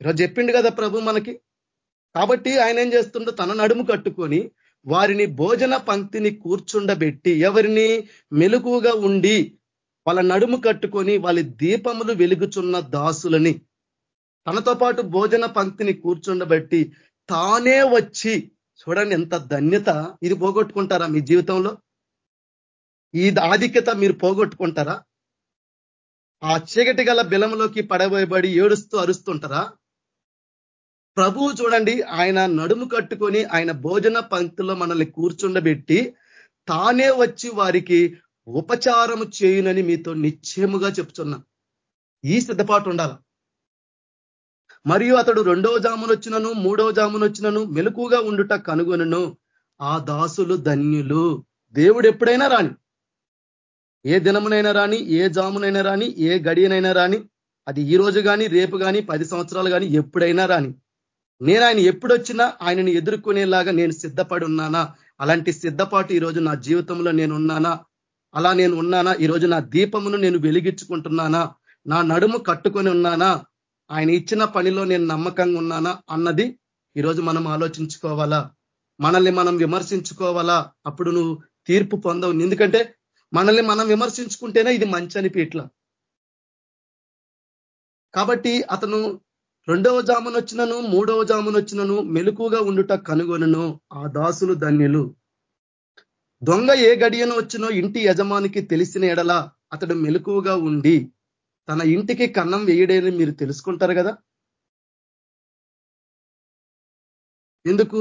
ఈరోజు చెప్పిండు కదా ప్రభు మనకి. కాబట్టి ఆయన ఏం చేస్తుండో? తన నడుము కట్టుకొని వారిని భోజన పంక్తిని కూర్చుండబెట్టి ఎవరిని మెలుగుగా ఉండి వాళ్ళ నడుము కట్టుకొని వాళ్ళ దీపములు వెలుగుచున్న దాసులని తనతో పాటు భోజన పంక్తిని కూర్చుండబెట్టి తానే వచ్చి చూడండి ఎంత ధన్యత. ఇది పోగొట్టుకుంటారా మీ జీవితంలో? ఈ ఆధిక్యత మీరు పోగొట్టుకుంటారా? ఆ చీకటి గల బిలంలోకి పడబోయబడి ఏడుస్తూ అరుస్తుంటారా? ప్రభువు చూడండి ఆయన నడుము కట్టుకొని ఆయన భోజన పంక్తిలో మనల్ని కూర్చుండబెట్టి తానే వచ్చి వారికి ఉపచారము చేయునని మీతో నిశ్చయముగా చెప్తున్నా. ఈ సిద్ధపాటు ఉండాల. మరియు అతడు రెండవ జామును వచ్చినను మూడవ జామును వచ్చినను మెలకుగా ఉండుట కనుగొనను. ఆ దాసులు ధన్యులు. దేవుడు ఎప్పుడైనా రాని ఏ దినమునైనా రాని ఏ జామునైనా రాని ఏ గడియనైనా రాని అది ఈ రోజు కానీ రేపు కానీ పది సంవత్సరాలు కానీ ఎప్పుడైనా రాని నేను ఆయన ఎప్పుడొచ్చినా ఆయనని ఎదుర్కొనేలాగా నేను సిద్ధపడి ఉన్నానా అలాంటి సిద్ధపాటు ఈరోజు నా జీవితంలో నేను ఉన్నానా అలా నేను ఉన్నానా ఈరోజు నా దీపమును నేను వెలిగించుకుంటున్నానా? నా నడుము కట్టుకొని ఉన్నానా? ఆయన ఇచ్చిన పనిలో నేను నమ్మకంగా ఉన్నానా? అన్నది ఈరోజు మనం ఆలోచించుకోవాలా? మనల్ని మనం విమర్శించుకోవాలా? అప్పుడు నువ్వు తీర్పు పొందవు. ఎందుకంటే మనల్ని మనం విమర్శించుకుంటేనే ఇది మంచి అని పీట్ల కాబట్టి అతను రెండవ జామున వచ్చినను మూడవ జామున వచ్చినను మెలుకుగా ఉండుట కనుగొనను ఆ దాసులు ధన్యులు. దొంగ ఏ గడియను వచ్చినో ఇంటి యజమానికి తెలిసిన ఎడల అతడు మెలుకుగా ఉండి తన ఇంటికి కన్నం వేయడని మీరు తెలుసుకుంటారు కదా? ఎందుకు?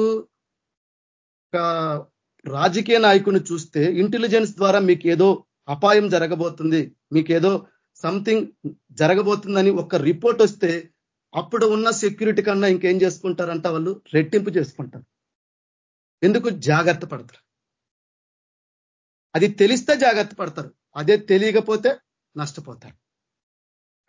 రాజకీయ నాయకుని చూస్తే ఇంటెలిజెన్స్ ద్వారా మీకు ఏదో అపాయం జరగబోతుంది మీకేదో సంథింగ్ జరగబోతుందని ఒక రిపోర్ట్ వస్తే అప్పుడు ఉన్న సెక్యూరిటీ కన్నా ఇంకేం చేసుకుంటారంట వాళ్ళు? రెట్టింపు చేసుకుంటారు. ఎందుకు? జాగ్రత్త పడతారు. అది తెలిస్తే జాగ్రత్త పడతారు. అదే తెలియకపోతే నష్టపోతారు.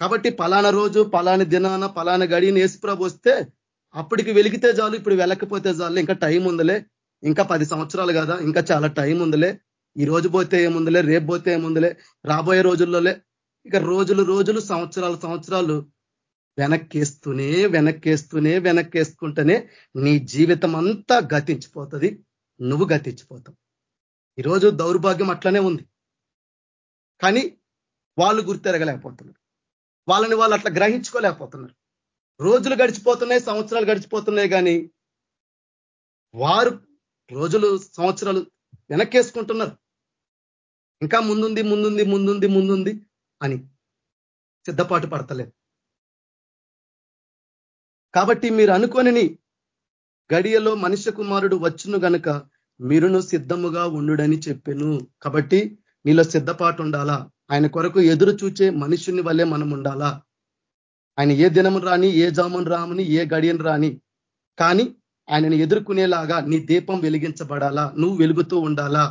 కాబట్టి పలానా రోజు పలాని దినాన పలానా గడిని ఏసుప్రభు వస్తే అప్పటికి వెలిగితే చాలు ఇప్పుడు వెళ్ళకపోతే చాలు. ఇంకా టైం ఉందలే. ఇంకా పది సంవత్సరాలు కదా. ఇంకా చాలా టైం ఉందిలే. ఈ రోజు పోతే ఏముందిలే? రేపు పోతే ఏముందిలే? రాబోయే రోజుల్లోలే. ఇక రోజులు రోజులు సంవత్సరాలు సంవత్సరాలు వెనక్కేస్తూనే వెనక్కేస్తూనే వెనక్కేసుకుంటేనే నీ జీవితం అంతా గతించిపోతుంది. నువ్వు గతించిపోతావు. ఈరోజు దౌర్భాగ్యం అట్లనే ఉంది. కానీ వాళ్ళు గుర్తెరగలేకపోతున్నారు. వాళ్ళని వాళ్ళు అట్లా గ్రహించుకోలేకపోతున్నారు. రోజులు గడిచిపోతున్నాయి సంవత్సరాలు గడిచిపోతున్నాయి కానీ వారు రోజులు సంవత్సరాలు వెనక్కేసుకుంటున్నారు. ఇంకా ముందుంది ముందుంది ముందుంది ముందుంది అని సిద్ధపాటు పడతలేదు. కాబట్టి మీరు అనుకోనని గడియలో మనిషి కుమారుడు వచ్చును గనుక మీరును సిద్ధముగా ఉండుడని చెప్పాను. కాబట్టి నీలో సిద్ధపాటు ఉండాలా ఆయన కొరకు ఎదురు చూచే మనుషుని వల్లే మనం ఉండాలా ఆయన ఏ దినము రాని ఏ జామును రామని ఏ గడియను రాని కానీ ఆయనను ఎదుర్కొనేలాగా నీ దీపం వెలిగించబడాలా? నువ్వు వెలుగుతూ ఉండాలా?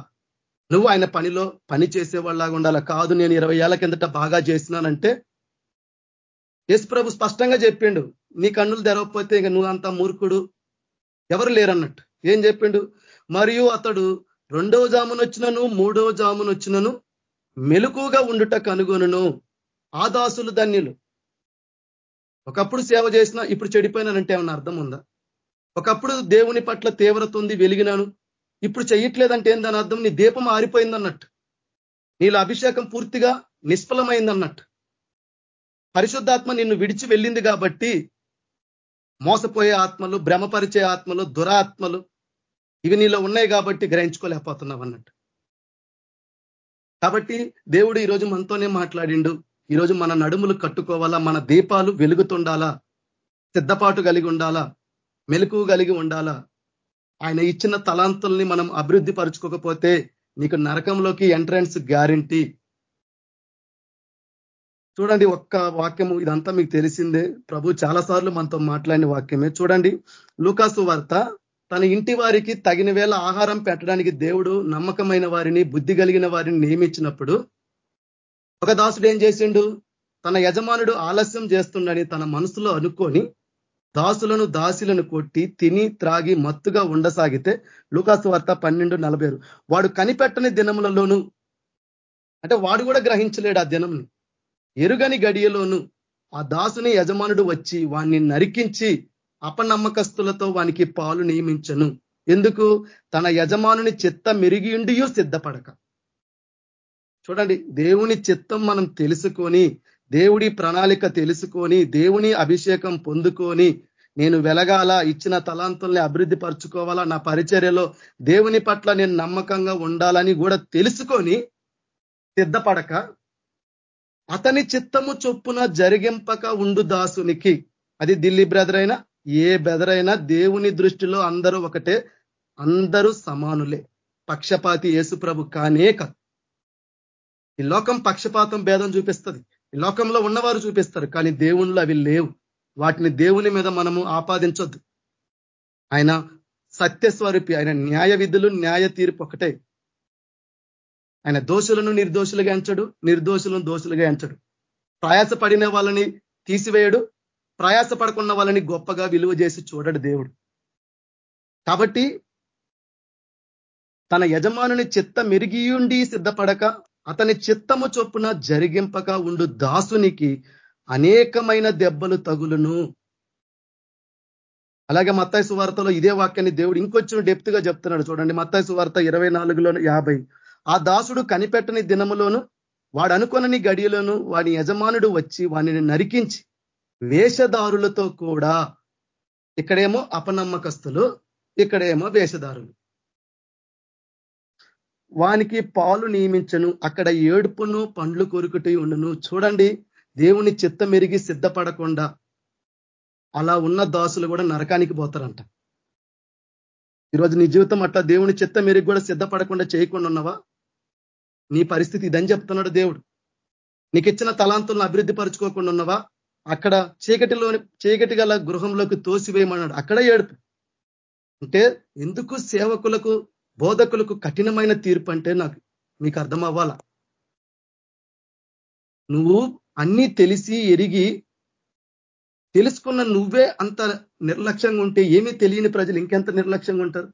నువ్వు ఆయన పనిలో పని చేసేవాళ్ళలాగా ఉండాలా? కాదు నేను ఇరవై ఏళ్ళ కిందట బాగా చేసినానంటే యేసు ప్రభు స్పష్టంగా చెప్పిండు. నీ కన్నులు తెరవకపోతే ఇక నువ్వు అంత మూర్ఖుడు. ఎవరు లేరన్నట్టు. ఏం చెప్పిండు? మరియు అతడు రెండవ జామున వచ్చినను మూడవ జామున వచ్చినను మెలుకుగా ఉండుట కనుగొనను. ఆదాసులు ధన్యులు. ఒకప్పుడు సేవ చేసినా ఇప్పుడు చెడిపోయినానంటే ఏమన్నా అర్థం ఉందా? ఒకప్పుడు దేవుని పట్ల తీవ్రత ఉంది వెలిగినాను. ఇప్పుడు చెయ్యట్లేదంటే ఏందని అర్థం? నీ దీపం ఆరిపోయిందన్నట్టు. నీళ్ళ అభిషేకం పూర్తిగా నిష్ఫలమైందన్నట్టు. పరిశుద్ధాత్మ నిన్ను విడిచి వెళ్ళింది కాబట్టి మోసపోయే ఆత్మలు భ్రమపరిచే ఆత్మలు దురాత్మలు ఇవి నీలో ఉన్నాయి కాబట్టి గ్రహించుకోలేకపోతున్నావు అన్నట్టు. కాబట్టి దేవుడు ఈరోజు మనతోనే మాట్లాడిండు. ఈరోజు మన నడుములు కట్టుకోవాలా మన దీపాలు వెలుగుతుండాలా సిద్ధపాటు కలిగి ఉండాలా మెలకు కలిగి ఉండాలా? ఆయన ఇచ్చిన తలాంతుల్ని మనం అభివృద్ధి పరుచుకోకపోతే నీకు నరకంలోకి ఎంట్రన్స్ గ్యారంటీ చూడండి ఒక్క వాక్యము ఇదంతా మీకు తెలిసిందే. ప్రభు చాలా సార్లు మనతో మాట్లాడిన వాక్యమే. చూడండి లూకాసు వార్త. తన ఇంటి వారికి తగిన వేళ ఆహారం పెట్టడానికి దేవుడు నమ్మకమైన వారిని బుద్ధి కలిగిన వారిని నియమించినప్పుడు ఒక దాసుడు ఏం చేసిండు? తన యజమానుడు ఆలస్యం చేస్తుండని తన మనసులో అనుకొని దాసులను దాసులను కొట్టి తిని త్రాగి మత్తుగా ఉండసాగితే లూకాసు వార్త పన్నెండు నలభై వాడు కనిపెట్టని దినములలోను అంటే వాడు కూడా గ్రహించలేడు ఆ దినంని ఎరుగని గడియలోను ఆ దాసుని యజమానుడు వచ్చి వాణ్ణి నరికించి అపనమ్మకస్తులతో వానికి పాలు నియమించను. ఎందుకు? తన యజమానుని చిత్త మెరిగియుండియూ సిద్ధపడక. చూడండి దేవుని చిత్తం మనం తెలుసుకొని దేవుడి ప్రణాళిక తెలుసుకొని దేవుని అభిషేకం పొందుకొని నేను వెలగాల ఇచ్చిన తలాంతుల్ని అభివృద్ధి పరుచుకోవాలా నా పరిచర్యలో దేవుని పట్ల నేను నమ్మకంగా ఉండాలని కూడా తెలుసుకొని సిద్ధపడక అతని చిత్తము చొప్పున జరిగింపక ఉండు దాసునికి. అది ఢిల్లీ బ్రదర్ అయినా ఏ బ్రదర్ అయినా దేవుని దృష్టిలో అందరూ ఒకటే అందరూ సమానులే. పక్షపాతి ఏసుప్రభు కానే కాదు. ఈ లోకం పక్షపాతం భేదం చూపిస్తుంది. ఈ లోకంలో ఉన్నవారు చూపిస్తారు కానీ దేవుళ్ళు అవి లేవు. వాటిని దేవుని మీద మనము ఆపాదించొద్దు. ఆయన సత్యస్వరూపి ఆయన న్యాయ విధులు న్యాయ తీర్పు ఒకటే. ఆయన దోషులను నిర్దోషులుగా ఎంచడు నిర్దోషులను దోషులుగా ఎంచడు. ప్రయాస పడిన వాళ్ళని తీసివేయడు ప్రయాసపడకున్న వాళ్ళని గొప్పగా విలువ చేసి చూడడు దేవుడు. కాబట్టి తన యజమానుని చిత్త మెరిగియుండి సిద్ధపడక అతని చిత్తము చొప్పున జరిగింపక ఉండు దాసునికి అనేకమైన దెబ్బలు తగులును. అలాగే మత్తాయి సువార్తలో ఇదే వాక్యాన్ని దేవుడు ఇంకొంచెం డెప్త్గా చెప్తున్నాడు. చూడండి మత్తాయి సువార్త ఇరవై నాలుగులో యాభై. ఆ దాసుడు కనిపెట్టని దినములోను వాడు అనుకొనని గడియలోను వాడి యజమానుడు వచ్చి వానిని నరికించి వేషధారులతో కూడా ఇక్కడేమో అపనమ్మకస్తులు ఇక్కడేమో వేషధారులు. వానికి పాలు నియమించను అక్కడ ఏడుపును పండ్లు కొరుకుటి ఉండును. చూడండి దేవుని చిత్త మెరిగి సిద్ధపడకుండా అలా ఉన్న దాసులు కూడా నరకానికి పోతారంట. ఈరోజు నీ జీవితం అట్లా దేవుని చిత్త మెరిగి కూడా సిద్ధపడకుండా చేయకుండా ఉన్నవా? నీ పరిస్థితి ఇదని చెప్తున్నాడు దేవుడు. నీకు ఇచ్చిన తలాంతులను అభివృద్ధి పరుచుకోకుండా ఉన్నవా? అక్కడ చీకటిలోని చీకటి గల గృహంలోకి తోసివేయమన్నాడు. అక్కడ ఏడుపు. అంటే ఎందుకు సేవకులకు బోధకులకు కఠినమైన తీర్పు అంటే నాకు మీకు అర్థం అవ్వాలా? నువ్వు అన్నీ తెలిసి ఎరిగి తెలుసుకున్న నువ్వే అంత నిర్లక్ష్యంగా ఉంటే ఏమీ తెలియని ప్రజలు ఇంకెంత నిర్లక్ష్యంగా ఉంటారు?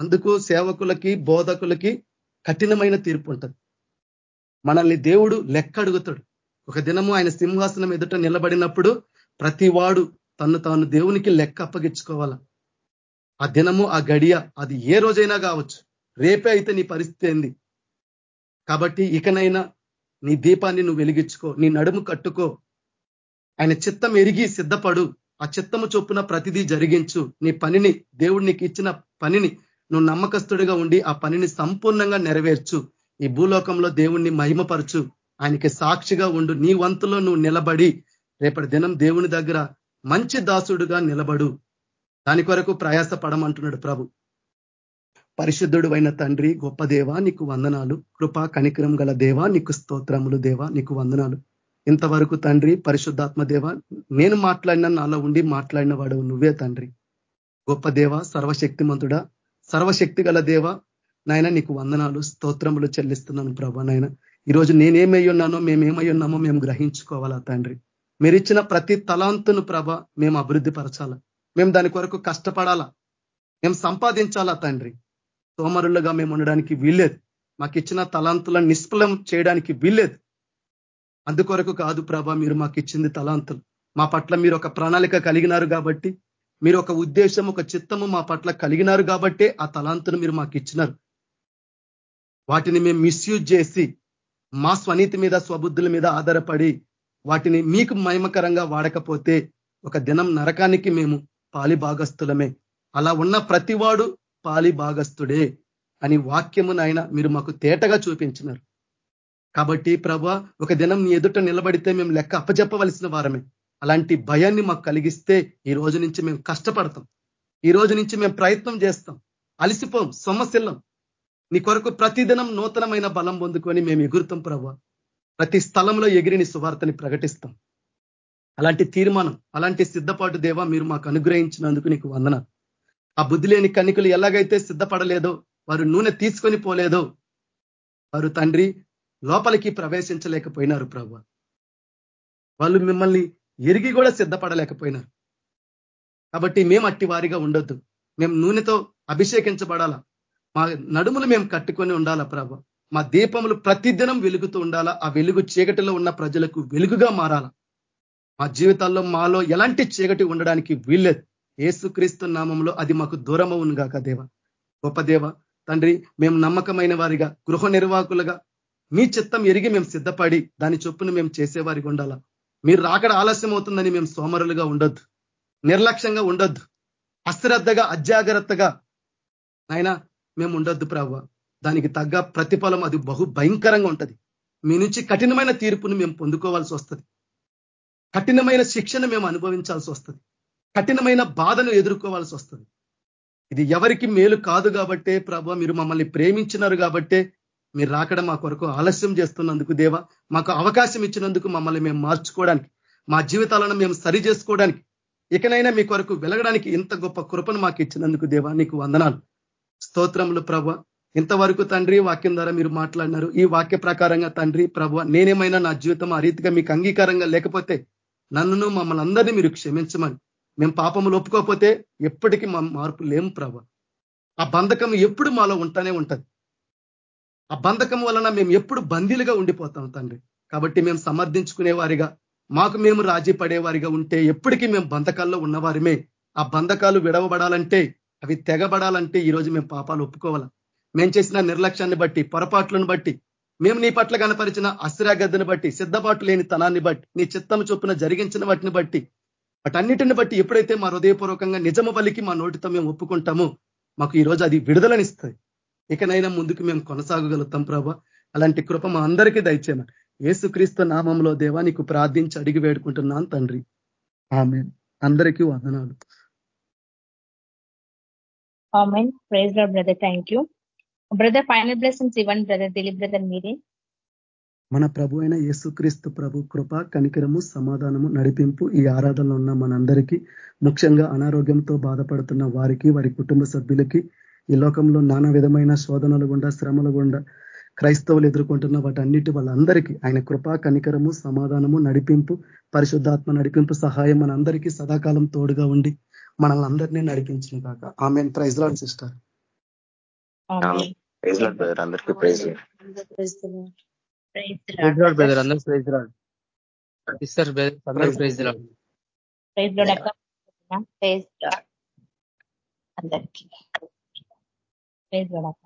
అందుకు సేవకులకి బోధకులకి కఠినమైన తీర్పు ఉంటుంది. మనల్ని దేవుడు లెక్క అడుగుతాడు ఒక దినము ఆయన సింహాసనం ఎదుట నిలబడినప్పుడు ప్రతి వాడు తను తాను దేవునికి లెక్క అప్పగించుకోవాల. ఆ దినము ఆ గడియ అది ఏ రోజైనా కావచ్చు. రేపే అయితే నీ పరిస్థితి ఏంది? కాబట్టి ఇకనైనా నీ దీపాన్ని నువ్వు వెలిగించుకో నీ నడుము కట్టుకో. ఆయన చిత్తం ఎరిగి సిద్ధపడు. ఆ చిత్తము చొప్పున ప్రతిదీ జరిగించు. నీ పనిని దేవుడు నీకు ఇచ్చిన పనిని నువ్వు నమ్మకస్తుడిగా ఉండి ఆ పనిని సంపూర్ణంగా నెరవేర్చు. ఈ భూలోకంలో దేవుణ్ణి మహిమపరచు. ఆయనకి సాక్షిగా ఉండు. నీ వంతులో నువ్వు నిలబడి. రేపటి దినం దేవుని దగ్గర మంచి దాసుడుగా నిలబడు. దాని కొరకు ప్రయాస పడమంటున్నాడు ప్రభు. పరిశుద్ధుడు అయిన తండ్రి గొప్ప దేవా నీకు వందనాలు. కృపా కనికరం గల దేవా నీకు స్తోత్రములు దేవా నీకు వందనాలు. ఇంతవరకు తండ్రి పరిశుద్ధాత్మ దేవ నేను మాట్లాడిన నాలో ఉండి మాట్లాడిన వాడు నువ్వే తండ్రి. గొప్ప దేవ సర్వశక్తిమంతుడా సర్వశక్తి గల దేవ నాయన నీకు వందనాలు స్తోత్రములు చెల్లిస్తున్నాను ప్రభా నాయన. ఈరోజు నేనేమై ఉన్నానో మేమేమై ఉన్నామో మేము గ్రహించుకోవాలా తండ్రి. మీరిచ్చిన ప్రతి తలాంతును ప్రభ మేము అభివృద్ధి పరచాలా? మేము దాని కొరకు కష్టపడాలా? మేము సంపాదించాలా తండ్రి? సోమరులుగా మేము ఉండడానికి వీల్లేదు. మాకు ఇచ్చిన తలాంతులను నిష్ఫలం చేయడానికి వీల్లేదు. అందుకొరకు కాదు ప్రభ మీరు మాకు ఇచ్చింది తలాంతులు. మా పట్ల మీరు ఒక ప్రణాళిక కలిగినారు కాబట్టి మీరు ఒక ఉద్దేశం ఒక చిత్తము మా పట్ల కలిగినారు కాబట్టే ఆ తలాంతును మీరు మాకు ఇచ్చినారు వాటిని మేము మిస్యూజ్ చేసి మా స్వనీతి మీద స్వబుద్ధుల మీద ఆధారపడి వాటిని మీకు మహిమకరంగా వాడకపోతే ఒక దినం నరకానికి మేము పాలి భాగస్థులమే అలా ఉన్న ప్రతివాడు పాలి భాగస్థుడే అని వాక్యము నాయన మీరు మాకు తేటగా చూపించినారు. కాబట్టి ప్రభా ఒక దినం నీ ఎదుట నిలబడితే మేము లెక్క అప్పచెప్పవలసిన వారమే. అలాంటి భయాన్ని మాకు కలిగిస్తే ఈ రోజు నుంచి మేము కష్టపడతాం. ఈ రోజు నుంచి మేము ప్రయత్నం చేస్తాం. అలసిపోం సొమ్మశిల్లం నీ కొరకు ప్రతిదినం నూతనమైన బలం పొందుకొని మేము ఎగురుతాం ప్రభా. ప్రతి స్థలంలో ఎగిరిని సువార్తని ప్రకటిస్తాం. అలాంటి తీర్మానం అలాంటి సిద్ధపాటు దేవ మీరు మాకు అనుగ్రహించినందుకు నీకు వందన ఆ బుద్ధి లేని కన్నికలు ఎలాగైతే సిద్ధపడలేదో వారు నూనె తీసుకొని పోలేదో వారు తండ్రి లోపలికి ప్రవేశించలేకపోయినారు ప్రభు. వాళ్ళు మిమ్మల్ని ఎరిగి కూడా సిద్ధపడలేకపోయినారు. కాబట్టి మేము అట్టి వారిగా ఉండొద్దు. మేము నూనెతో అభిషేకించబడాలా? మా నడుములు మేము కట్టుకొని ఉండాలా ప్రభ? మా దీపములు ప్రతిదినం వెలుగుతూ ఉండాలా? ఆ వెలుగు చీకటిలో ఉన్న ప్రజలకు వెలుగుగా మారాలా? మా జీవితాల్లో మాలో ఎలాంటి చీకటి ఉండడానికి వీల్లేదు. ఏసుక్రీస్తు నామంలో అది మాకు దూరమవును గాక దేవ. గొప్ప దేవ తండ్రి మేము నమ్మకమైన వారిగా గృహ నిర్వాహకులుగా మీ చిత్తం ఎరిగి మేము సిద్ధపడి దాని చొప్పున మేము చేసేవారికి ఉండాలా? మీరు రాకడ ఆలస్యం అవుతుందని మేము సోమరులుగా ఉండొద్దు. నిర్లక్ష్యంగా ఉండొద్దు. అశ్రద్ధగా అజాగ్రత్తగా నాయన మేము ఉండొద్దు ప్రభావ దానికి తగ్గ ప్రతిఫలం అది బహు భయంకరంగా ఉంటుంది. మీ నుంచి కఠినమైన తీర్పును మేము పొందుకోవాల్సి వస్తుంది. కఠినమైన శిక్షను మేము అనుభవించాల్సి వస్తుంది. కఠినమైన బాధను ఎదుర్కోవాల్సి వస్తుంది. ఇది ఎవరికి మేలు కాదు కాబట్టే ప్రభ మీరు మమ్మల్ని ప్రేమించినారు కాబట్టే మీరు రాకడం మా కొరకు ఆలస్యం చేస్తున్నందుకు దేవా మాకు అవకాశం ఇచ్చినందుకు మమ్మల్ని మేము మార్చుకోవడానికి మా జీవితాలను మేము సరి చేసుకోవడానికి ఇకనైనా మీ కొరకు వెలగడానికి ఇంత గొప్ప కృపను మాకు ఇచ్చినందుకు దేవా నీకు వందనాలు. స్తోత్రములు ప్రభ. ఇంతవరకు తండ్రి వాక్యం ద్వారా మీరు మాట్లాడినారు. ఈ వాక్య ప్రకారంగా తండ్రి ప్రభ నేనేమైనా నా జీవితం ఆ రీతిగా మీకు అంగీకారంగా లేకపోతే నన్నును మమ్మల్ని అందరినీ మీరు క్షమించమని. మేము పాపములు ఒప్పుకోకపోతే ఎప్పటికీ మా మార్పు లేము ప్రభ. ఆ బంధకం ఎప్పుడు మాలో ఉంటానే ఉంటది. ఆ బంధకం వలన మేము ఎప్పుడు బందీలుగా ఉండిపోతాం తండ్రి. కాబట్టి మేము సమర్థించుకునే వారిగా మాకు మేము రాజీ పడేవారిగా ఉంటే ఎప్పటికీ మేము బంధకాల్లో ఉన్నవారిమే. ఆ బంధకాలు విడవబడాలంటే అవి తెగబడాలంటే ఈరోజు మేము పాపాలు ఒప్పుకోవాలా? మేము చేసిన నిర్లక్ష్యాన్ని బట్టి పొరపాట్లను బట్టి మేము నీ పట్ల కనపరిచిన అశ్రాగద్దను బట్టి సిద్ధపాటు లేని తనాన్ని బట్టి నీ చిత్తం చొప్పున జరిగించిన వాటిని బట్టి వాటన్నిటిని బట్టి ఎప్పుడైతే మా హృదయపూర్వకంగా నిజము పలికి మా నోటితో మేము ఒప్పుకుంటామో మాకు ఈరోజు అది విడుదలనిస్తుంది. ఇకనైనా ముందుకు మేము కొనసాగగలుగుతాం ప్రభా. అలాంటి కృప మా అందరికీ దయచేయమని. ఏసుక్రీస్తు నామంలో దేవా నీకు ప్రార్థించి అడిగి వేడుకుంటున్నాను తండ్రి. ఆమె అందరికీ వందనాలు. Praise brother thank you brother final blessings ఇవ్వండి బ్రదర్ దిలీప్ బ్రదర్ మీరే మన ప్రభు అయిన యేసుక్రీస్తు ప్రభు కృప కనికరము సమాధానము నడిపింపు ఈ ఆరాధనలో ఉన్న మనందరికీ ముఖ్యంగా అనారోగ్యంతో బాధపడుతున్న వారికి వారి కుటుంబ సభ్యులకి ఈ లోకంలో నానా విధమైన శోధనలు గుండా శ్రమలు గుండా క్రైస్తవులు ఎదుర్కొంటున్న వాటన్నిటి వాళ్ళందరికీ ఆయన కృపా కనికరము సమాధానము నడిపింపు పరిశుద్ధాత్మ నడిపింపు సహాయం మనందరికీ సదాకాలం తోడుగా ఉండి మనల్ని అందరినీ నడిపించిన కాక. ఆమె ప్రైజ్ లాడ్ సిస్టర్. అందరికీ ప్రైజ్ బ్రదర్ అందరూ ప్రైజ్ రాడ్ సిస్టర్ అందరూ praise lord praise lord praise అందరికీ ప్రైజ్ లోడ్